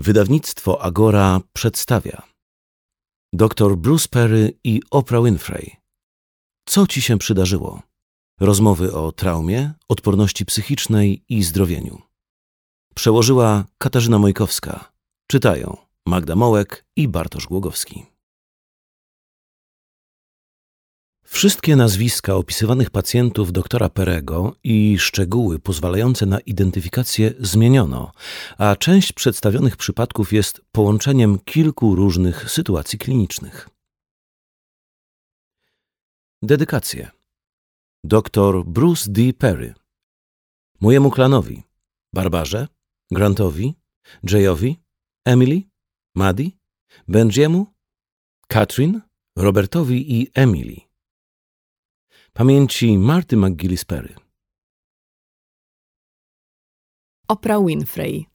Wydawnictwo Agora przedstawia Dr Bruce Perry i Oprah Winfrey. Co ci się przydarzyło? Rozmowy o traumie, odporności psychicznej i zdrowieniu. Przełożyła Katarzyna Mojkowska. Czytają Magda Mołek i Bartosz Głogowski. Wszystkie nazwiska opisywanych pacjentów doktora Perego i szczegóły pozwalające na identyfikację zmieniono, a część przedstawionych przypadków jest połączeniem kilku różnych sytuacji klinicznych. Dedykacje. Dr Bruce D. Perry. Mojemu klanowi. Barbarze, Grantowi, Jayowi, Emily, Maddie, Benjiemu, Katrin, Robertowi i Emily. Pamięci Marty McGillis Perry. Oprah Winfrey.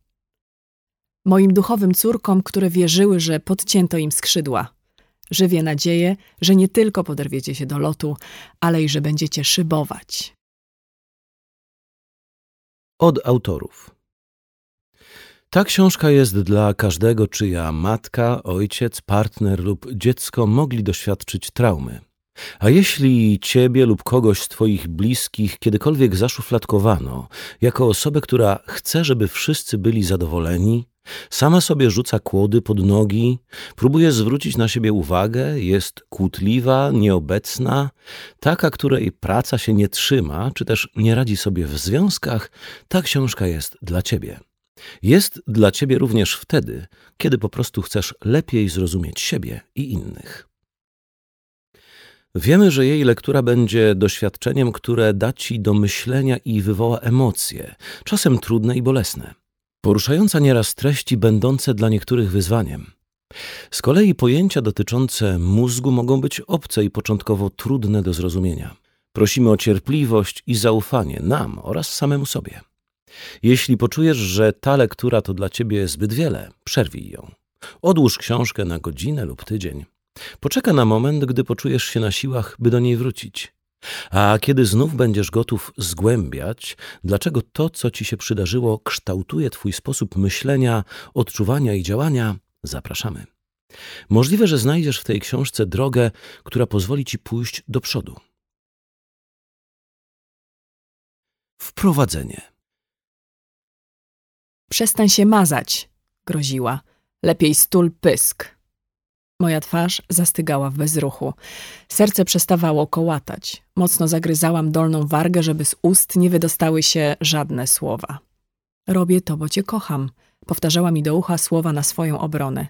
Moim duchowym córkom, które wierzyły, że podcięto im skrzydła. Żywię nadzieję, że nie tylko poderwiecie się do lotu, ale i że będziecie szybować. Od autorów. Ta książka jest dla każdego, czyja matka, ojciec, partner lub dziecko mogli doświadczyć traumy. A jeśli ciebie lub kogoś z twoich bliskich kiedykolwiek zaszufladkowano jako osobę, która chce, żeby wszyscy byli zadowoleni, sama sobie rzuca kłody pod nogi, próbuje zwrócić na siebie uwagę, jest kłótliwa, nieobecna, taka, której praca się nie trzyma, czy też nie radzi sobie w związkach, ta książka jest dla ciebie. Jest dla ciebie również wtedy, kiedy po prostu chcesz lepiej zrozumieć siebie i innych. Wiemy, że jej lektura będzie doświadczeniem, które da ci do myślenia i wywoła emocje, czasem trudne i bolesne, poruszająca nieraz treści będące dla niektórych wyzwaniem. Z kolei pojęcia dotyczące mózgu mogą być obce i początkowo trudne do zrozumienia. Prosimy o cierpliwość i zaufanie nam oraz samemu sobie. Jeśli poczujesz, że ta lektura to dla ciebie zbyt wiele, przerwij ją. Odłóż książkę na godzinę lub tydzień. Poczeka na moment, gdy poczujesz się na siłach, by do niej wrócić. A kiedy znów będziesz gotów zgłębiać, dlaczego to, co ci się przydarzyło, kształtuje twój sposób myślenia, odczuwania i działania, zapraszamy. Możliwe, że znajdziesz w tej książce drogę, która pozwoli ci pójść do przodu. Wprowadzenie. Przestań się mazać, groziła. Lepiej stul pysk. Moja twarz zastygała w bezruchu. Serce przestawało kołatać. Mocno zagryzałam dolną wargę, żeby z ust nie wydostały się żadne słowa. Robię to, bo cię kocham, powtarzała mi do ucha słowa na swoją obronę.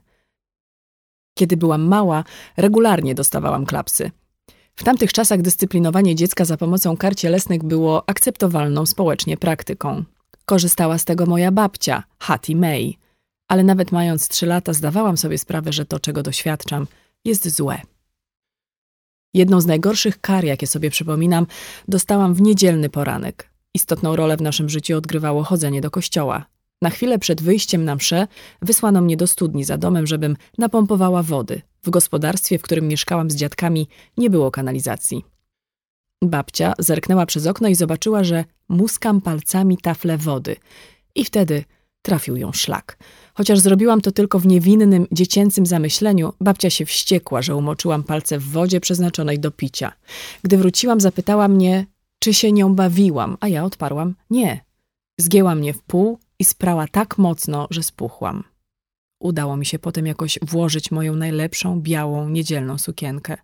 Kiedy byłam mała, regularnie dostawałam klapsy. W tamtych czasach dyscyplinowanie dziecka za pomocą kar cielesnych było akceptowalną społecznie praktyką. Korzystała z tego moja babcia, Hattie May ale nawet mając trzy lata zdawałam sobie sprawę, że to, czego doświadczam, jest złe. Jedną z najgorszych kar, jakie sobie przypominam, dostałam w niedzielny poranek. Istotną rolę w naszym życiu odgrywało chodzenie do kościoła. Na chwilę przed wyjściem na mszę wysłano mnie do studni za domem, żebym napompowała wody. W gospodarstwie, w którym mieszkałam z dziadkami, nie było kanalizacji. Babcia zerknęła przez okno i zobaczyła, że muskam palcami tafle wody. I wtedy trafił ją szlak. Chociaż zrobiłam to tylko w niewinnym, dziecięcym zamyśleniu, babcia się wściekła, że umoczyłam palce w wodzie przeznaczonej do picia. Gdy wróciłam, zapytała mnie, czy się nią bawiłam, a ja odparłam nie. Zgięła mnie w pół i sprała tak mocno, że spuchłam. Udało mi się potem jakoś włożyć moją najlepszą, białą, niedzielną sukienkę.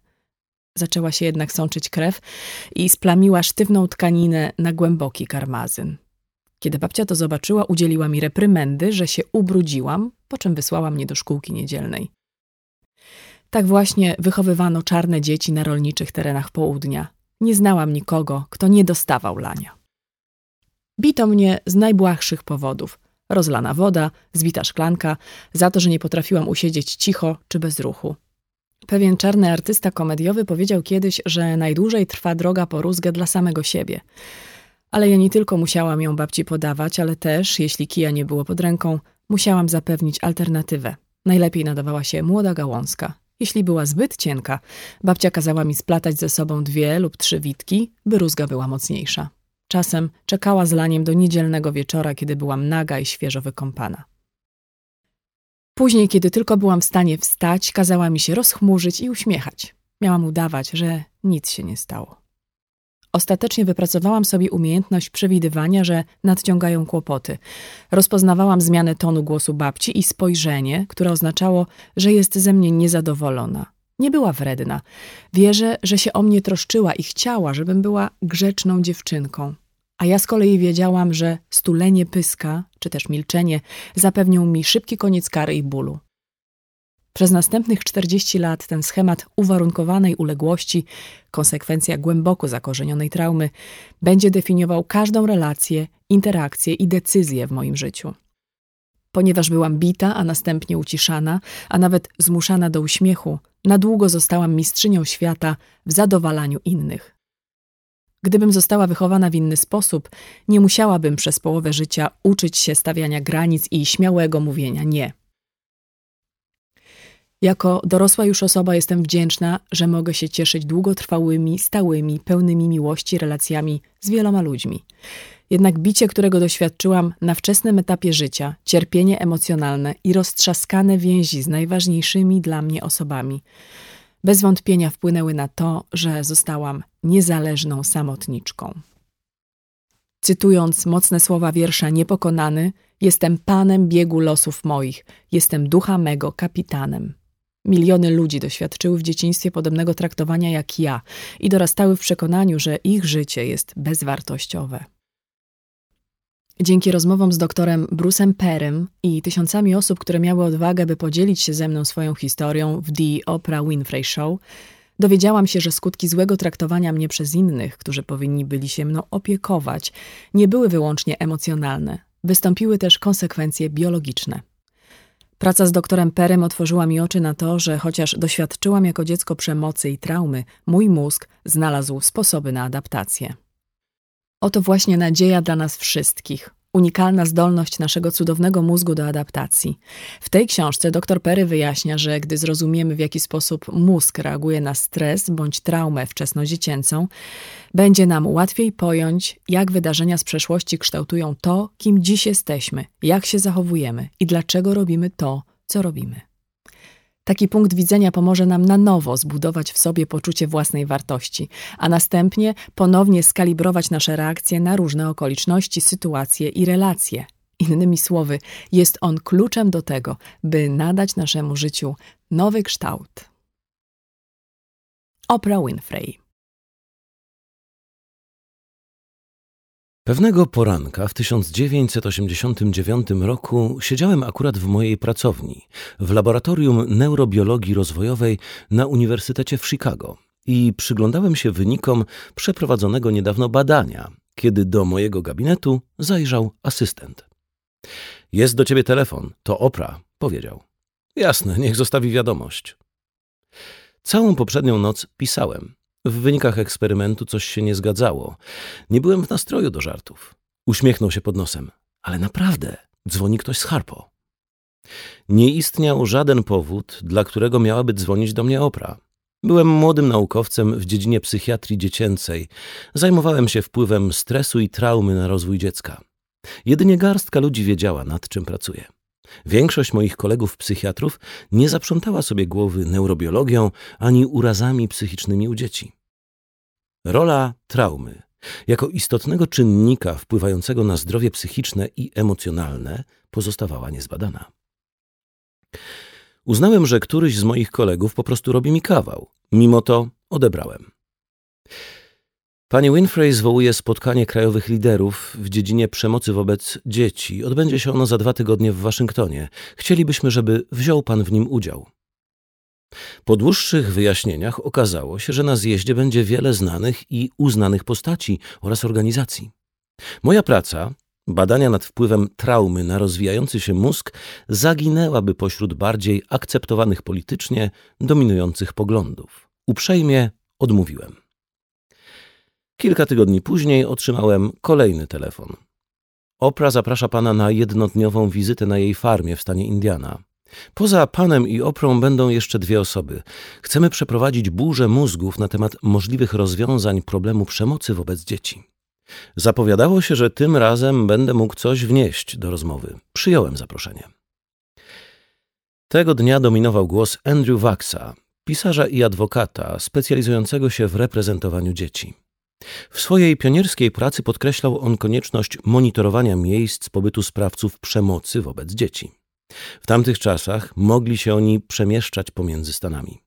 Zaczęła się jednak sączyć krew i splamiła sztywną tkaninę na głęboki karmazyn. Kiedy babcia to zobaczyła, udzieliła mi reprymendy, że się ubrudziłam, po czym wysłała mnie do szkółki niedzielnej. Tak właśnie wychowywano czarne dzieci na rolniczych terenach południa. Nie znałam nikogo, kto nie dostawał lania. Bito mnie z najbłahszych powodów. Rozlana woda, zbita szklanka, za to, że nie potrafiłam usiedzieć cicho czy bez ruchu. Pewien czarny artysta komediowy powiedział kiedyś, że najdłużej trwa droga po rózgę dla samego siebie – ale ja nie tylko musiałam ją babci podawać, ale też, jeśli kija nie było pod ręką, musiałam zapewnić alternatywę. Najlepiej nadawała się młoda gałązka. Jeśli była zbyt cienka, babcia kazała mi splatać ze sobą dwie lub trzy witki, by rózga była mocniejsza. Czasem czekała z laniem do niedzielnego wieczora, kiedy byłam naga i świeżo wykąpana. Później, kiedy tylko byłam w stanie wstać, kazała mi się rozchmurzyć i uśmiechać. Miałam udawać, że nic się nie stało. Ostatecznie wypracowałam sobie umiejętność przewidywania, że nadciągają kłopoty. Rozpoznawałam zmianę tonu głosu babci i spojrzenie, które oznaczało, że jest ze mnie niezadowolona. Nie była wredna. Wierzę, że się o mnie troszczyła i chciała, żebym była grzeczną dziewczynką. A ja z kolei wiedziałam, że stulenie pyska, czy też milczenie, zapewnią mi szybki koniec kary i bólu. Przez następnych 40 lat ten schemat uwarunkowanej uległości, konsekwencja głęboko zakorzenionej traumy, będzie definiował każdą relację, interakcję i decyzję w moim życiu. Ponieważ byłam bita, a następnie uciszana, a nawet zmuszana do uśmiechu, na długo zostałam mistrzynią świata w zadowalaniu innych. Gdybym została wychowana w inny sposób, nie musiałabym przez połowę życia uczyć się stawiania granic i śmiałego mówienia nie. Jako dorosła już osoba jestem wdzięczna, że mogę się cieszyć długotrwałymi, stałymi, pełnymi miłości relacjami z wieloma ludźmi. Jednak bicie, którego doświadczyłam na wczesnym etapie życia, cierpienie emocjonalne i roztrzaskane więzi z najważniejszymi dla mnie osobami, bez wątpienia wpłynęły na to, że zostałam niezależną samotniczką. Cytując mocne słowa wiersza Niepokonany, jestem panem biegu losów moich, jestem ducha mego kapitanem. Miliony ludzi doświadczyły w dzieciństwie podobnego traktowania jak ja i dorastały w przekonaniu, że ich życie jest bezwartościowe. Dzięki rozmowom z doktorem Bruce'em Perem i tysiącami osób, które miały odwagę, by podzielić się ze mną swoją historią w The Oprah Winfrey Show, dowiedziałam się, że skutki złego traktowania mnie przez innych, którzy powinni byli się mną opiekować, nie były wyłącznie emocjonalne. Wystąpiły też konsekwencje biologiczne. Praca z doktorem Perem otworzyła mi oczy na to, że chociaż doświadczyłam jako dziecko przemocy i traumy, mój mózg znalazł sposoby na adaptację. Oto właśnie nadzieja dla nas wszystkich, unikalna zdolność naszego cudownego mózgu do adaptacji. W tej książce dr Perry wyjaśnia, że gdy zrozumiemy, w jaki sposób mózg reaguje na stres bądź traumę wczesnodziecięcą, będzie nam łatwiej pojąć, jak wydarzenia z przeszłości kształtują to, kim dziś jesteśmy, jak się zachowujemy i dlaczego robimy to, co robimy. Taki punkt widzenia pomoże nam na nowo zbudować w sobie poczucie własnej wartości, a następnie ponownie skalibrować nasze reakcje na różne okoliczności, sytuacje i relacje. Innymi słowy, jest on kluczem do tego, by nadać naszemu życiu nowy kształt. Oprah Winfrey Pewnego poranka w 1989 roku siedziałem akurat w mojej pracowni, w laboratorium neurobiologii rozwojowej na Uniwersytecie w Chicago i przyglądałem się wynikom przeprowadzonego niedawno badania, kiedy do mojego gabinetu zajrzał asystent. Jest do ciebie telefon, to Opra, powiedział. Jasne, niech zostawi wiadomość. Całą poprzednią noc pisałem. W wynikach eksperymentu coś się nie zgadzało. Nie byłem w nastroju do żartów. Uśmiechnął się pod nosem. Ale naprawdę, dzwoni ktoś z Harpo. Nie istniał żaden powód, dla którego miałaby dzwonić do mnie Opra. Byłem młodym naukowcem w dziedzinie psychiatrii dziecięcej. Zajmowałem się wpływem stresu i traumy na rozwój dziecka. Jedynie garstka ludzi wiedziała, nad czym pracuję. Większość moich kolegów psychiatrów nie zaprzątała sobie głowy neurobiologią ani urazami psychicznymi u dzieci. Rola traumy jako istotnego czynnika wpływającego na zdrowie psychiczne i emocjonalne pozostawała niezbadana. Uznałem, że któryś z moich kolegów po prostu robi mi kawał. Mimo to odebrałem. Pani Winfrey zwołuje spotkanie krajowych liderów w dziedzinie przemocy wobec dzieci. Odbędzie się ono za dwa tygodnie w Waszyngtonie. Chcielibyśmy, żeby wziął pan w nim udział. Po dłuższych wyjaśnieniach okazało się, że na zjeździe będzie wiele znanych i uznanych postaci oraz organizacji. Moja praca, badania nad wpływem traumy na rozwijający się mózg, zaginęłaby pośród bardziej akceptowanych politycznie, dominujących poglądów. Uprzejmie odmówiłem. Kilka tygodni później otrzymałem kolejny telefon. Opra zaprasza pana na jednodniową wizytę na jej farmie w stanie Indiana. Poza panem i Oprą będą jeszcze dwie osoby. Chcemy przeprowadzić burzę mózgów na temat możliwych rozwiązań problemu przemocy wobec dzieci. Zapowiadało się, że tym razem będę mógł coś wnieść do rozmowy. Przyjąłem zaproszenie. Tego dnia dominował głos Andrew Waxa, pisarza i adwokata specjalizującego się w reprezentowaniu dzieci. W swojej pionierskiej pracy podkreślał on konieczność monitorowania miejsc pobytu sprawców przemocy wobec dzieci. W tamtych czasach mogli się oni przemieszczać pomiędzy Stanami.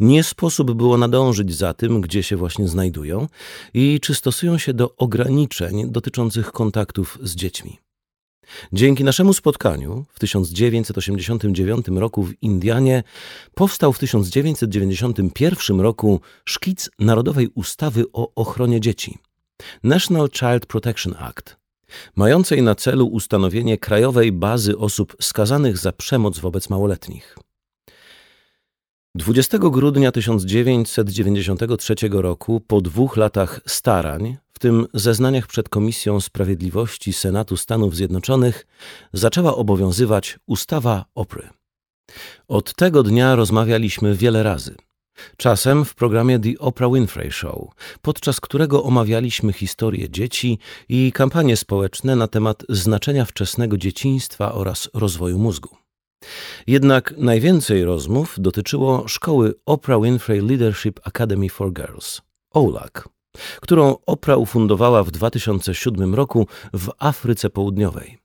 Nie sposób było nadążyć za tym, gdzie się właśnie znajdują i czy stosują się do ograniczeń dotyczących kontaktów z dziećmi. Dzięki naszemu spotkaniu w 1989 roku w Indianie powstał w 1991 roku szkic Narodowej Ustawy o Ochronie Dzieci National Child Protection Act, mającej na celu ustanowienie krajowej bazy osób skazanych za przemoc wobec małoletnich. 20 grudnia 1993 roku, po dwóch latach starań, w tym zeznaniach przed Komisją Sprawiedliwości Senatu Stanów Zjednoczonych, zaczęła obowiązywać ustawa OPRY. Od tego dnia rozmawialiśmy wiele razy. Czasem w programie The Oprah Winfrey Show, podczas którego omawialiśmy historię dzieci i kampanie społeczne na temat znaczenia wczesnego dzieciństwa oraz rozwoju mózgu. Jednak najwięcej rozmów dotyczyło szkoły Oprah Winfrey Leadership Academy for Girls, OLAC, którą Oprah ufundowała w 2007 roku w Afryce Południowej.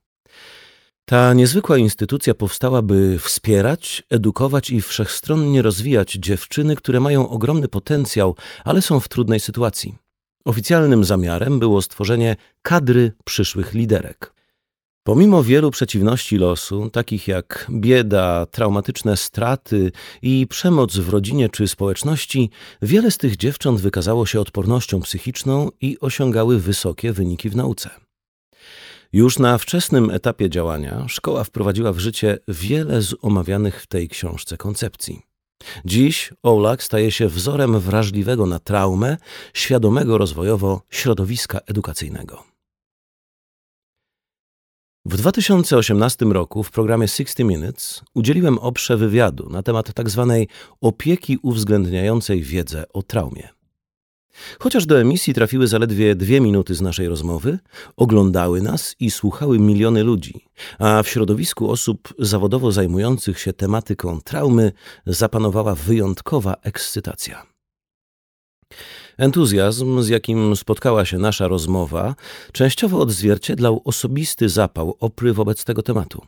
Ta niezwykła instytucja powstała, by wspierać, edukować i wszechstronnie rozwijać dziewczyny, które mają ogromny potencjał, ale są w trudnej sytuacji. Oficjalnym zamiarem było stworzenie kadry przyszłych liderek. Pomimo wielu przeciwności losu, takich jak bieda, traumatyczne straty i przemoc w rodzinie czy społeczności, wiele z tych dziewcząt wykazało się odpornością psychiczną i osiągały wysokie wyniki w nauce. Już na wczesnym etapie działania szkoła wprowadziła w życie wiele z omawianych w tej książce koncepcji. Dziś OLAK staje się wzorem wrażliwego na traumę, świadomego rozwojowo środowiska edukacyjnego. W 2018 roku w programie 60 Minutes udzieliłem oprze wywiadu na temat tzw. Tak opieki uwzględniającej wiedzę o traumie. Chociaż do emisji trafiły zaledwie dwie minuty z naszej rozmowy, oglądały nas i słuchały miliony ludzi, a w środowisku osób zawodowo zajmujących się tematyką traumy zapanowała wyjątkowa ekscytacja. Entuzjazm, z jakim spotkała się nasza rozmowa, częściowo odzwierciedlał osobisty zapał Opry wobec tego tematu.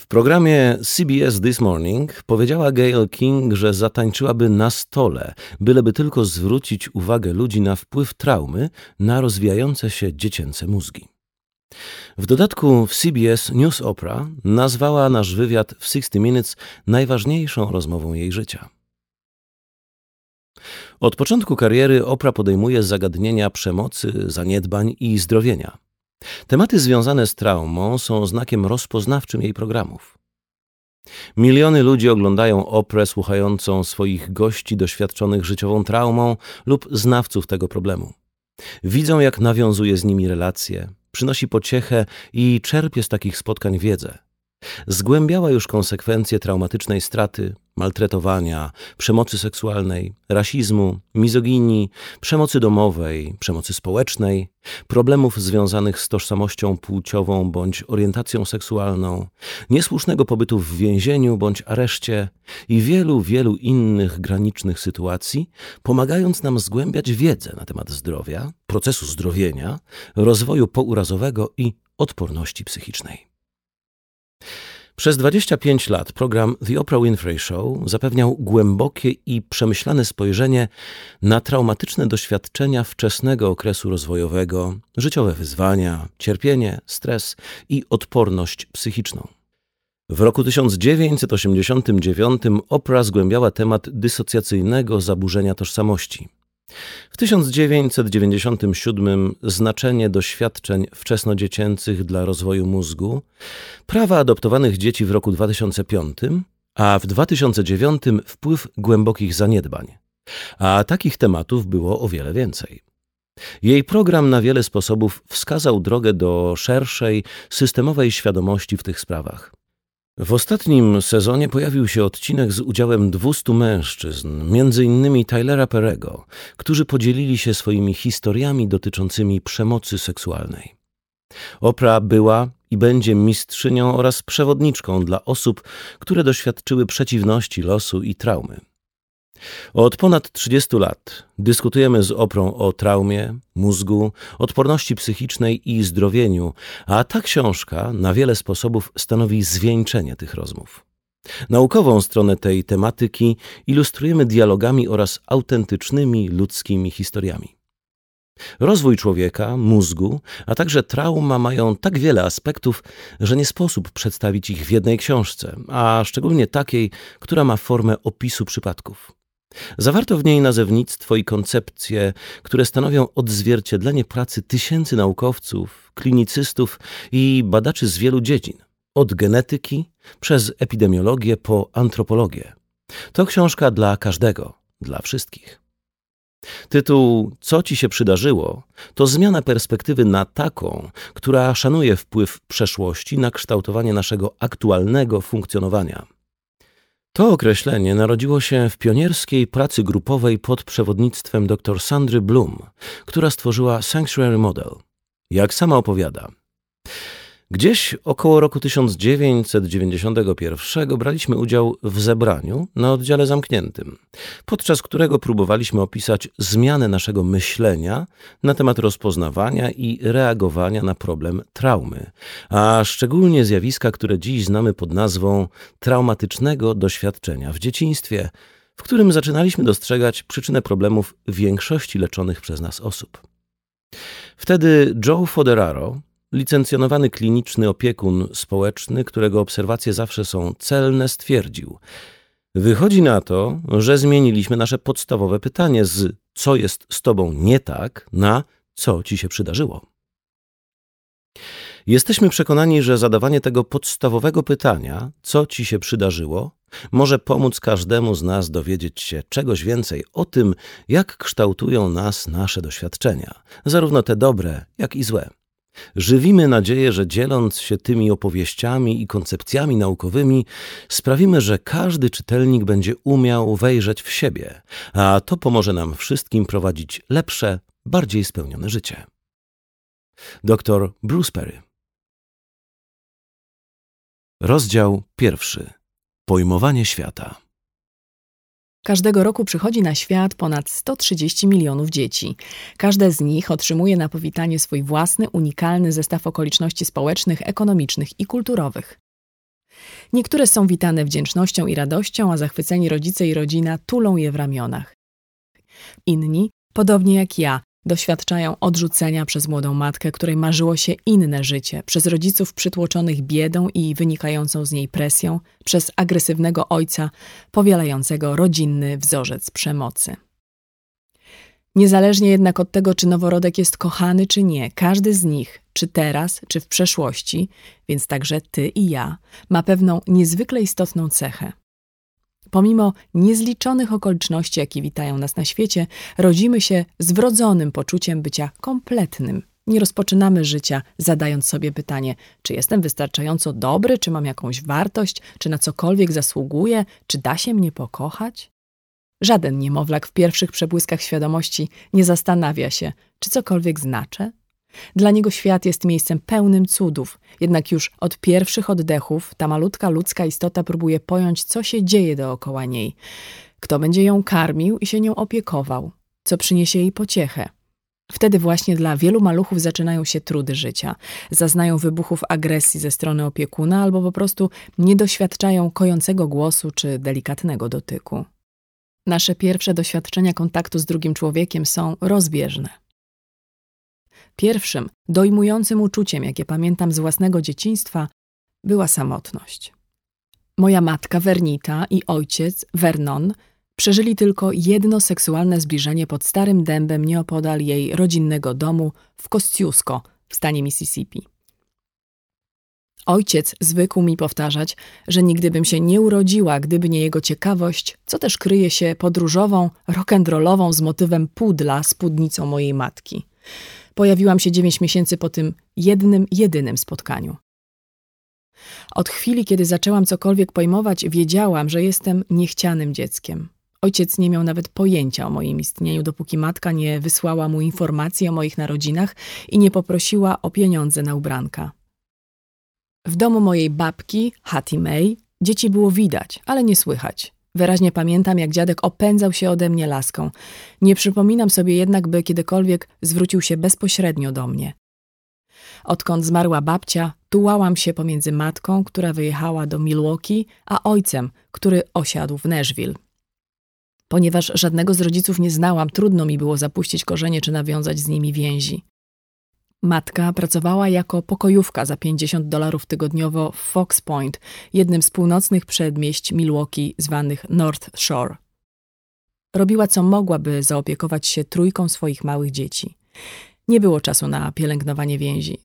W programie CBS This Morning powiedziała Gail King, że zatańczyłaby na stole, byleby tylko zwrócić uwagę ludzi na wpływ traumy na rozwijające się dziecięce mózgi. W dodatku w CBS News Opera nazwała nasz wywiad w 60 Minutes najważniejszą rozmową jej życia. Od początku kariery Oprah podejmuje zagadnienia przemocy, zaniedbań i zdrowienia. Tematy związane z traumą są znakiem rozpoznawczym jej programów. Miliony ludzi oglądają Oprę słuchającą swoich gości doświadczonych życiową traumą lub znawców tego problemu. Widzą, jak nawiązuje z nimi relacje, przynosi pociechę i czerpie z takich spotkań wiedzę. Zgłębiała już konsekwencje traumatycznej straty, maltretowania, przemocy seksualnej, rasizmu, mizoginii, przemocy domowej, przemocy społecznej, problemów związanych z tożsamością płciową bądź orientacją seksualną, niesłusznego pobytu w więzieniu bądź areszcie i wielu, wielu innych granicznych sytuacji, pomagając nam zgłębiać wiedzę na temat zdrowia, procesu zdrowienia, rozwoju pourazowego i odporności psychicznej. Przez 25 lat program The Oprah Winfrey Show zapewniał głębokie i przemyślane spojrzenie na traumatyczne doświadczenia wczesnego okresu rozwojowego, życiowe wyzwania, cierpienie, stres i odporność psychiczną. W roku 1989 Oprah zgłębiała temat dysocjacyjnego zaburzenia tożsamości. W 1997 znaczenie doświadczeń wczesnodziecięcych dla rozwoju mózgu, prawa adoptowanych dzieci w roku 2005, a w 2009 wpływ głębokich zaniedbań. A takich tematów było o wiele więcej. Jej program na wiele sposobów wskazał drogę do szerszej, systemowej świadomości w tych sprawach. W ostatnim sezonie pojawił się odcinek z udziałem 200 mężczyzn, m.in. Tylera Perego, którzy podzielili się swoimi historiami dotyczącymi przemocy seksualnej. Oprah była i będzie mistrzynią oraz przewodniczką dla osób, które doświadczyły przeciwności losu i traumy. Od ponad 30 lat dyskutujemy z Oprą o traumie, mózgu, odporności psychicznej i zdrowieniu, a ta książka na wiele sposobów stanowi zwieńczenie tych rozmów. Naukową stronę tej tematyki ilustrujemy dialogami oraz autentycznymi ludzkimi historiami. Rozwój człowieka, mózgu, a także trauma mają tak wiele aspektów, że nie sposób przedstawić ich w jednej książce, a szczególnie takiej, która ma formę opisu przypadków. Zawarto w niej nazewnictwo i koncepcje, które stanowią odzwierciedlenie pracy tysięcy naukowców, klinicystów i badaczy z wielu dziedzin, od genetyki przez epidemiologię po antropologię. To książka dla każdego, dla wszystkich. Tytuł Co ci się przydarzyło to zmiana perspektywy na taką, która szanuje wpływ przeszłości na kształtowanie naszego aktualnego funkcjonowania. To określenie narodziło się w pionierskiej pracy grupowej pod przewodnictwem dr Sandry Bloom, która stworzyła Sanctuary Model. Jak sama opowiada, Gdzieś około roku 1991 braliśmy udział w zebraniu na oddziale zamkniętym, podczas którego próbowaliśmy opisać zmianę naszego myślenia na temat rozpoznawania i reagowania na problem traumy, a szczególnie zjawiska, które dziś znamy pod nazwą traumatycznego doświadczenia w dzieciństwie, w którym zaczynaliśmy dostrzegać przyczynę problemów większości leczonych przez nas osób. Wtedy Joe Foderaro, licencjonowany kliniczny opiekun społeczny, którego obserwacje zawsze są celne, stwierdził: Wychodzi na to, że zmieniliśmy nasze podstawowe pytanie z co jest z tobą nie tak na co ci się przydarzyło. Jesteśmy przekonani, że zadawanie tego podstawowego pytania, co ci się przydarzyło, może pomóc każdemu z nas dowiedzieć się czegoś więcej o tym, jak kształtują nas nasze doświadczenia, zarówno te dobre, jak i złe. Żywimy nadzieję, że dzieląc się tymi opowieściami i koncepcjami naukowymi, sprawimy, że każdy czytelnik będzie umiał wejrzeć w siebie, a to pomoże nam wszystkim prowadzić lepsze, bardziej spełnione życie. Dr Bruce Perry. Rozdział pierwszy. Pojmowanie świata. Każdego roku przychodzi na świat ponad 130 milionów dzieci. Każde z nich otrzymuje na powitanie swój własny, unikalny zestaw okoliczności społecznych, ekonomicznych i kulturowych. Niektóre są witane wdzięcznością i radością, a zachwyceni rodzice i rodzina tulą je w ramionach. Inni, podobnie jak ja, Doświadczają odrzucenia przez młodą matkę, której marzyło się inne życie, przez rodziców przytłoczonych biedą i wynikającą z niej presją, przez agresywnego ojca powielającego rodzinny wzorzec przemocy. Niezależnie jednak od tego, czy noworodek jest kochany, czy nie, każdy z nich, czy teraz, czy w przeszłości, więc także ty i ja, ma pewną niezwykle istotną cechę. Pomimo niezliczonych okoliczności, jakie witają nas na świecie, rodzimy się z wrodzonym poczuciem bycia kompletnym. Nie rozpoczynamy życia zadając sobie pytanie, czy jestem wystarczająco dobry, czy mam jakąś wartość, czy na cokolwiek zasługuję, czy da się mnie pokochać? Żaden niemowlak w pierwszych przebłyskach świadomości nie zastanawia się, czy cokolwiek znaczę, dla niego świat jest miejscem pełnym cudów, jednak już od pierwszych oddechów ta malutka ludzka istota próbuje pojąć, co się dzieje dookoła niej, kto będzie ją karmił i się nią opiekował, co przyniesie jej pociechę. Wtedy właśnie dla wielu maluchów zaczynają się trudy życia. Zaznają wybuchów agresji ze strony opiekuna albo po prostu nie doświadczają kojącego głosu czy delikatnego dotyku. Nasze pierwsze doświadczenia kontaktu z drugim człowiekiem są rozbieżne. Pierwszym, dojmującym uczuciem, jakie pamiętam z własnego dzieciństwa, była samotność. Moja matka Vernita i ojciec Vernon przeżyli tylko jedno seksualne zbliżenie pod starym dębem nieopodal jej rodzinnego domu w Kosciusko w stanie Mississippi. Ojciec zwykł mi powtarzać, że nigdy bym się nie urodziła, gdyby nie jego ciekawość, co też kryje się podróżową, rock'n'rollową z motywem pudla spódnicą mojej matki. Pojawiłam się dziewięć miesięcy po tym jednym, jedynym spotkaniu. Od chwili, kiedy zaczęłam cokolwiek pojmować, wiedziałam, że jestem niechcianym dzieckiem. Ojciec nie miał nawet pojęcia o moim istnieniu, dopóki matka nie wysłała mu informacji o moich narodzinach i nie poprosiła o pieniądze na ubranka. W domu mojej babki, Hattie May, dzieci było widać, ale nie słychać. Wyraźnie pamiętam, jak dziadek opędzał się ode mnie laską. Nie przypominam sobie jednak, by kiedykolwiek zwrócił się bezpośrednio do mnie. Odkąd zmarła babcia, tułałam się pomiędzy matką, która wyjechała do Milwaukee, a ojcem, który osiadł w Nashville. Ponieważ żadnego z rodziców nie znałam, trudno mi było zapuścić korzenie czy nawiązać z nimi więzi. Matka pracowała jako pokojówka za 50 dolarów tygodniowo w Fox Point, jednym z północnych przedmieść Milwaukee zwanych North Shore. Robiła co mogła, by zaopiekować się trójką swoich małych dzieci. Nie było czasu na pielęgnowanie więzi.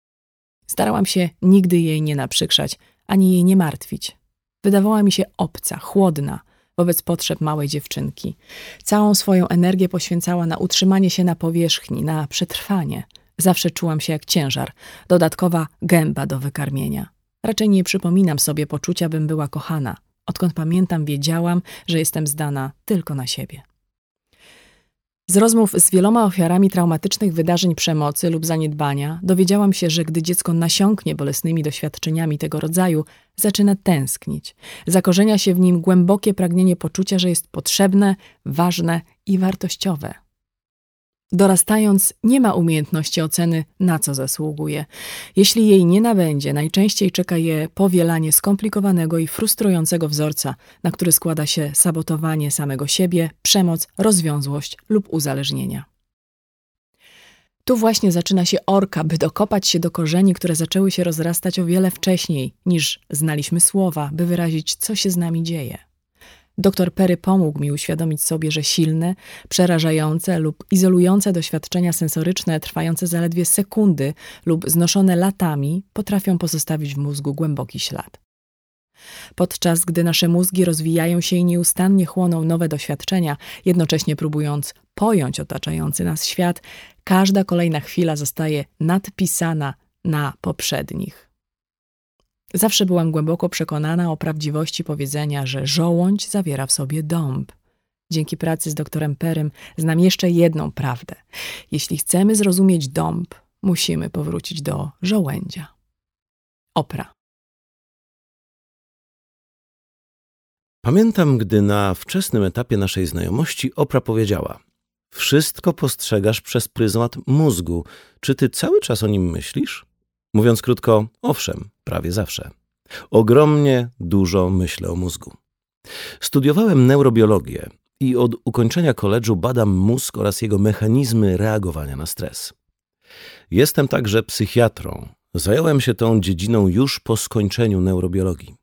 Starałam się nigdy jej nie naprzykrzać, ani jej nie martwić. Wydawała mi się obca, chłodna wobec potrzeb małej dziewczynki. Całą swoją energię poświęcała na utrzymanie się na powierzchni, na przetrwanie – Zawsze czułam się jak ciężar, dodatkowa gęba do wykarmienia. Raczej nie przypominam sobie poczucia, bym była kochana. Odkąd pamiętam, wiedziałam, że jestem zdana tylko na siebie. Z rozmów z wieloma ofiarami traumatycznych wydarzeń przemocy lub zaniedbania dowiedziałam się, że gdy dziecko nasiąknie bolesnymi doświadczeniami tego rodzaju, zaczyna tęsknić. Zakorzenia się w nim głębokie pragnienie poczucia, że jest potrzebne, ważne i wartościowe. Dorastając, nie ma umiejętności oceny, na co zasługuje. Jeśli jej nie nabędzie, najczęściej czeka je powielanie skomplikowanego i frustrującego wzorca, na który składa się sabotowanie samego siebie, przemoc, rozwiązłość lub uzależnienia. Tu właśnie zaczyna się orka, by dokopać się do korzeni, które zaczęły się rozrastać o wiele wcześniej, niż znaliśmy słowa, by wyrazić, co się z nami dzieje. Doktor Perry pomógł mi uświadomić sobie, że silne, przerażające lub izolujące doświadczenia sensoryczne trwające zaledwie sekundy lub znoszone latami potrafią pozostawić w mózgu głęboki ślad. Podczas gdy nasze mózgi rozwijają się i nieustannie chłoną nowe doświadczenia, jednocześnie próbując pojąć otaczający nas świat, każda kolejna chwila zostaje nadpisana na poprzednich. Zawsze byłam głęboko przekonana o prawdziwości powiedzenia, że żołądź zawiera w sobie dąb. Dzięki pracy z doktorem Perym znam jeszcze jedną prawdę. Jeśli chcemy zrozumieć dąb, musimy powrócić do żołędzia. Opra. Pamiętam, gdy na wczesnym etapie naszej znajomości Opra powiedziała: Wszystko postrzegasz przez pryzmat mózgu. Czy ty cały czas o nim myślisz? Mówiąc krótko, owszem, prawie zawsze. Ogromnie dużo myślę o mózgu. Studiowałem neurobiologię i od ukończenia koledżu badam mózg oraz jego mechanizmy reagowania na stres. Jestem także psychiatrą. Zająłem się tą dziedziną już po skończeniu neurobiologii.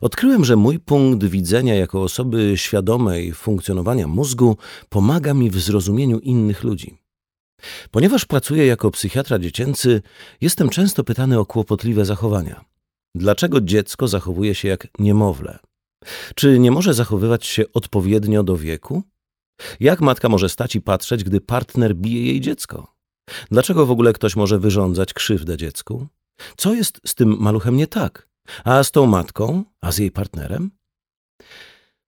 Odkryłem, że mój punkt widzenia jako osoby świadomej funkcjonowania mózgu pomaga mi w zrozumieniu innych ludzi. Ponieważ pracuję jako psychiatra dziecięcy, jestem często pytany o kłopotliwe zachowania. Dlaczego dziecko zachowuje się jak niemowlę? Czy nie może zachowywać się odpowiednio do wieku? Jak matka może stać i patrzeć, gdy partner bije jej dziecko? Dlaczego w ogóle ktoś może wyrządzać krzywdę dziecku? Co jest z tym maluchem nie tak? A z tą matką? A z jej partnerem?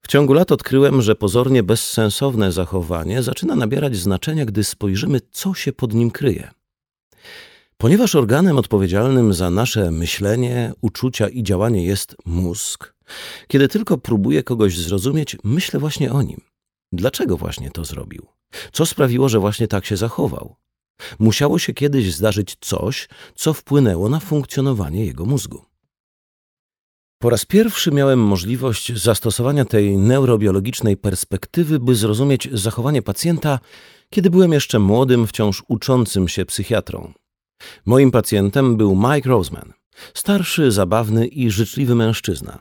W ciągu lat odkryłem, że pozornie bezsensowne zachowanie zaczyna nabierać znaczenia, gdy spojrzymy, co się pod nim kryje. Ponieważ organem odpowiedzialnym za nasze myślenie, uczucia i działanie jest mózg, kiedy tylko próbuję kogoś zrozumieć, myślę właśnie o nim. Dlaczego właśnie to zrobił? Co sprawiło, że właśnie tak się zachował? Musiało się kiedyś zdarzyć coś, co wpłynęło na funkcjonowanie jego mózgu. Po raz pierwszy miałem możliwość zastosowania tej neurobiologicznej perspektywy, by zrozumieć zachowanie pacjenta, kiedy byłem jeszcze młodym, wciąż uczącym się psychiatrą. Moim pacjentem był Mike Roseman, starszy, zabawny i życzliwy mężczyzna.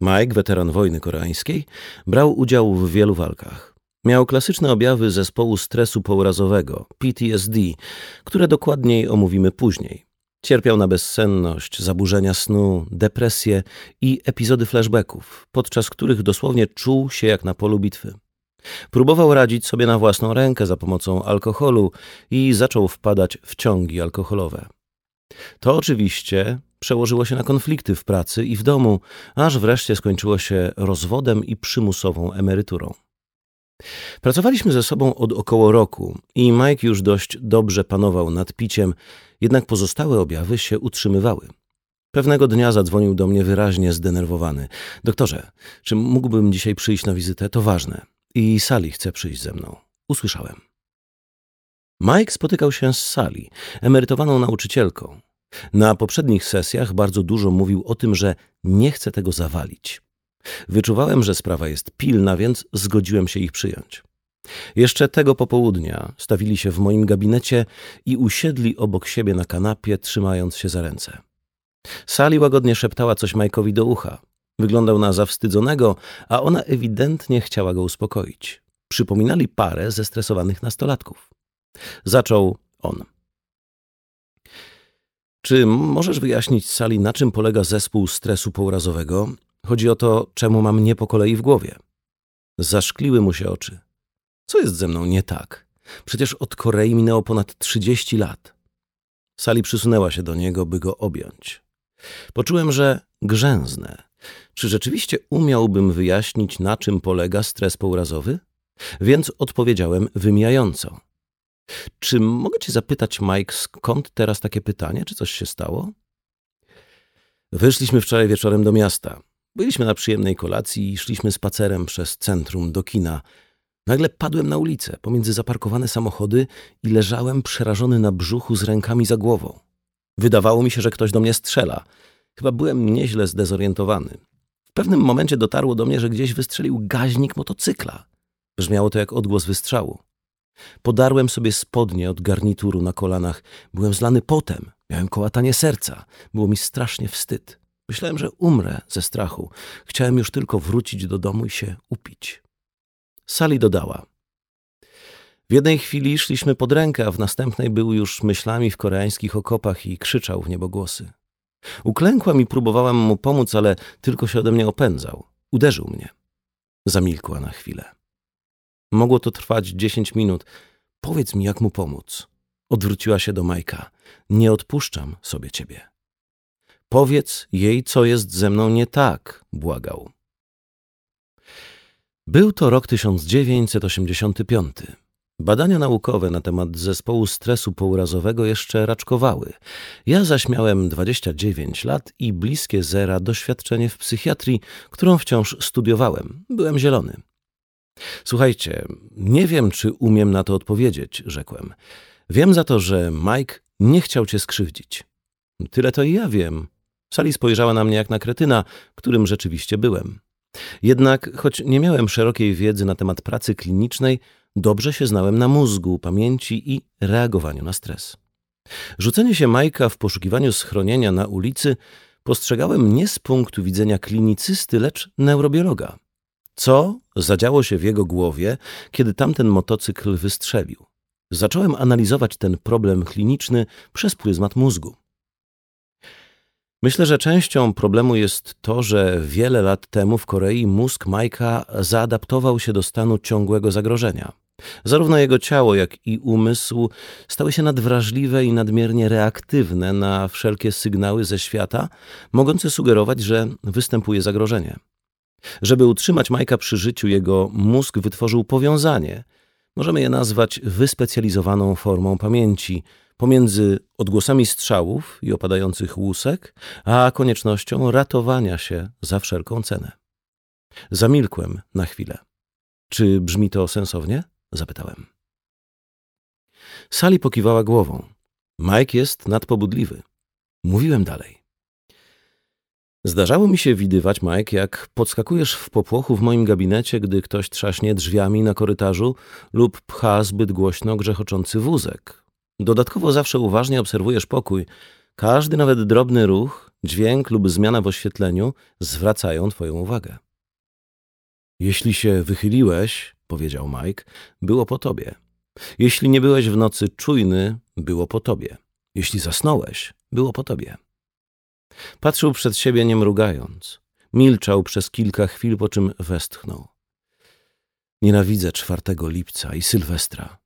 Mike, weteran wojny koreańskiej, brał udział w wielu walkach. Miał klasyczne objawy zespołu stresu pourazowego, PTSD, które dokładniej omówimy później. Cierpiał na bezsenność, zaburzenia snu, depresję i epizody flashbacków, podczas których dosłownie czuł się jak na polu bitwy. Próbował radzić sobie na własną rękę za pomocą alkoholu i zaczął wpadać w ciągi alkoholowe. To oczywiście przełożyło się na konflikty w pracy i w domu, aż wreszcie skończyło się rozwodem i przymusową emeryturą. Pracowaliśmy ze sobą od około roku i Mike już dość dobrze panował nad piciem, jednak pozostałe objawy się utrzymywały. Pewnego dnia zadzwonił do mnie wyraźnie zdenerwowany. Doktorze, czy mógłbym dzisiaj przyjść na wizytę? To ważne. I Sali chce przyjść ze mną. Usłyszałem. Mike spotykał się z Sali, emerytowaną nauczycielką. Na poprzednich sesjach bardzo dużo mówił o tym, że nie chce tego zawalić. Wyczuwałem, że sprawa jest pilna, więc zgodziłem się ich przyjąć. Jeszcze tego popołudnia stawili się w moim gabinecie i usiedli obok siebie na kanapie, trzymając się za ręce. Sali łagodnie szeptała coś Majkowi do ucha. Wyglądał na zawstydzonego, a ona ewidentnie chciała go uspokoić. Przypominali parę zestresowanych nastolatków. Zaczął on. Czy możesz wyjaśnić Sali, na czym polega zespół stresu pourazowego? Chodzi o to, czemu mam nie po kolei w głowie. Zaszkliły mu się oczy. Co jest ze mną nie tak? Przecież od Korei minęło ponad 30 lat. Sali przysunęła się do niego, by go objąć. Poczułem, że grzęznę. Czy rzeczywiście umiałbym wyjaśnić, na czym polega stres pourazowy? Więc odpowiedziałem wymijająco. Czy mogę cię zapytać, Mike, skąd teraz takie pytanie? Czy coś się stało? Wyszliśmy wczoraj wieczorem do miasta. Byliśmy na przyjemnej kolacji i szliśmy spacerem przez centrum do kina. Nagle padłem na ulicę, pomiędzy zaparkowane samochody i leżałem przerażony na brzuchu z rękami za głową. Wydawało mi się, że ktoś do mnie strzela. Chyba byłem nieźle zdezorientowany. W pewnym momencie dotarło do mnie, że gdzieś wystrzelił gaźnik motocykla. Brzmiało to jak odgłos wystrzału. Podarłem sobie spodnie od garnituru na kolanach. Byłem zlany potem. Miałem kołatanie serca. Było mi strasznie wstyd. Myślałem, że umrę ze strachu. Chciałem już tylko wrócić do domu i się upić. Sali dodała. W jednej chwili szliśmy pod rękę, a w następnej był już myślami w koreańskich okopach i krzyczał w niebogłosy. Uklękłam i próbowałam mu pomóc, ale tylko się ode mnie opędzał. Uderzył mnie. Zamilkła na chwilę. Mogło to trwać dziesięć minut. Powiedz mi, jak mu pomóc. Odwróciła się do Majka. Nie odpuszczam sobie ciebie. Powiedz jej, co jest ze mną nie tak, błagał. Był to rok 1985. Badania naukowe na temat zespołu stresu pourazowego jeszcze raczkowały. Ja zaś miałem 29 lat i bliskie zera doświadczenie w psychiatrii, którą wciąż studiowałem. Byłem zielony. Słuchajcie, nie wiem, czy umiem na to odpowiedzieć, rzekłem. Wiem za to, że Mike nie chciał cię skrzywdzić. Tyle to i ja wiem. Sali spojrzała na mnie jak na kretyna, którym rzeczywiście byłem. Jednak, choć nie miałem szerokiej wiedzy na temat pracy klinicznej, dobrze się znałem na mózgu, pamięci i reagowaniu na stres. Rzucenie się Majka w poszukiwaniu schronienia na ulicy postrzegałem nie z punktu widzenia klinicysty, lecz neurobiologa. Co zadziało się w jego głowie, kiedy tamten motocykl wystrzelił? Zacząłem analizować ten problem kliniczny przez pryzmat mózgu. Myślę, że częścią problemu jest to, że wiele lat temu w Korei mózg Majka zaadaptował się do stanu ciągłego zagrożenia. Zarówno jego ciało, jak i umysł stały się nadwrażliwe i nadmiernie reaktywne na wszelkie sygnały ze świata, mogące sugerować, że występuje zagrożenie. Żeby utrzymać Majka przy życiu, jego mózg wytworzył powiązanie. Możemy je nazwać wyspecjalizowaną formą pamięci pomiędzy odgłosami strzałów i opadających łusek, a koniecznością ratowania się za wszelką cenę. Zamilkłem na chwilę. Czy brzmi to sensownie? zapytałem. Sali pokiwała głową. Mike jest nadpobudliwy. Mówiłem dalej. Zdarzało mi się widywać, Mike, jak podskakujesz w popłochu w moim gabinecie, gdy ktoś trzaśnie drzwiami na korytarzu lub pcha zbyt głośno grzechoczący wózek. Dodatkowo zawsze uważnie obserwujesz pokój. Każdy, nawet drobny ruch, dźwięk lub zmiana w oświetleniu zwracają twoją uwagę. Jeśli się wychyliłeś, powiedział Mike, było po tobie. Jeśli nie byłeś w nocy czujny, było po tobie. Jeśli zasnąłeś, było po tobie. Patrzył przed siebie nie mrugając. Milczał przez kilka chwil, po czym westchnął. Nienawidzę 4 lipca i Sylwestra.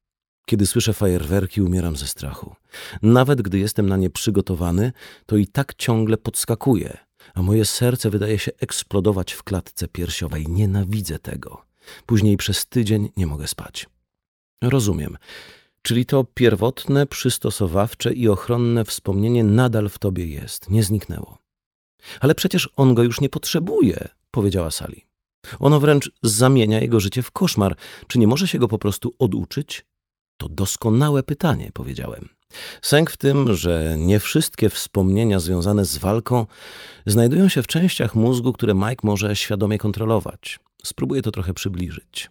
Kiedy słyszę fajerwerki, umieram ze strachu. Nawet gdy jestem na nie przygotowany, to i tak ciągle podskakuję, a moje serce wydaje się eksplodować w klatce piersiowej. Nienawidzę tego. Później przez tydzień nie mogę spać. Rozumiem. Czyli to pierwotne, przystosowawcze i ochronne wspomnienie nadal w tobie jest, nie zniknęło. Ale przecież on go już nie potrzebuje, powiedziała Sally. Ono wręcz zamienia jego życie w koszmar. Czy nie może się go po prostu oduczyć? To doskonałe pytanie, powiedziałem. Sęk w tym, że nie wszystkie wspomnienia związane z walką znajdują się w częściach mózgu, które Mike może świadomie kontrolować. Spróbuję to trochę przybliżyć.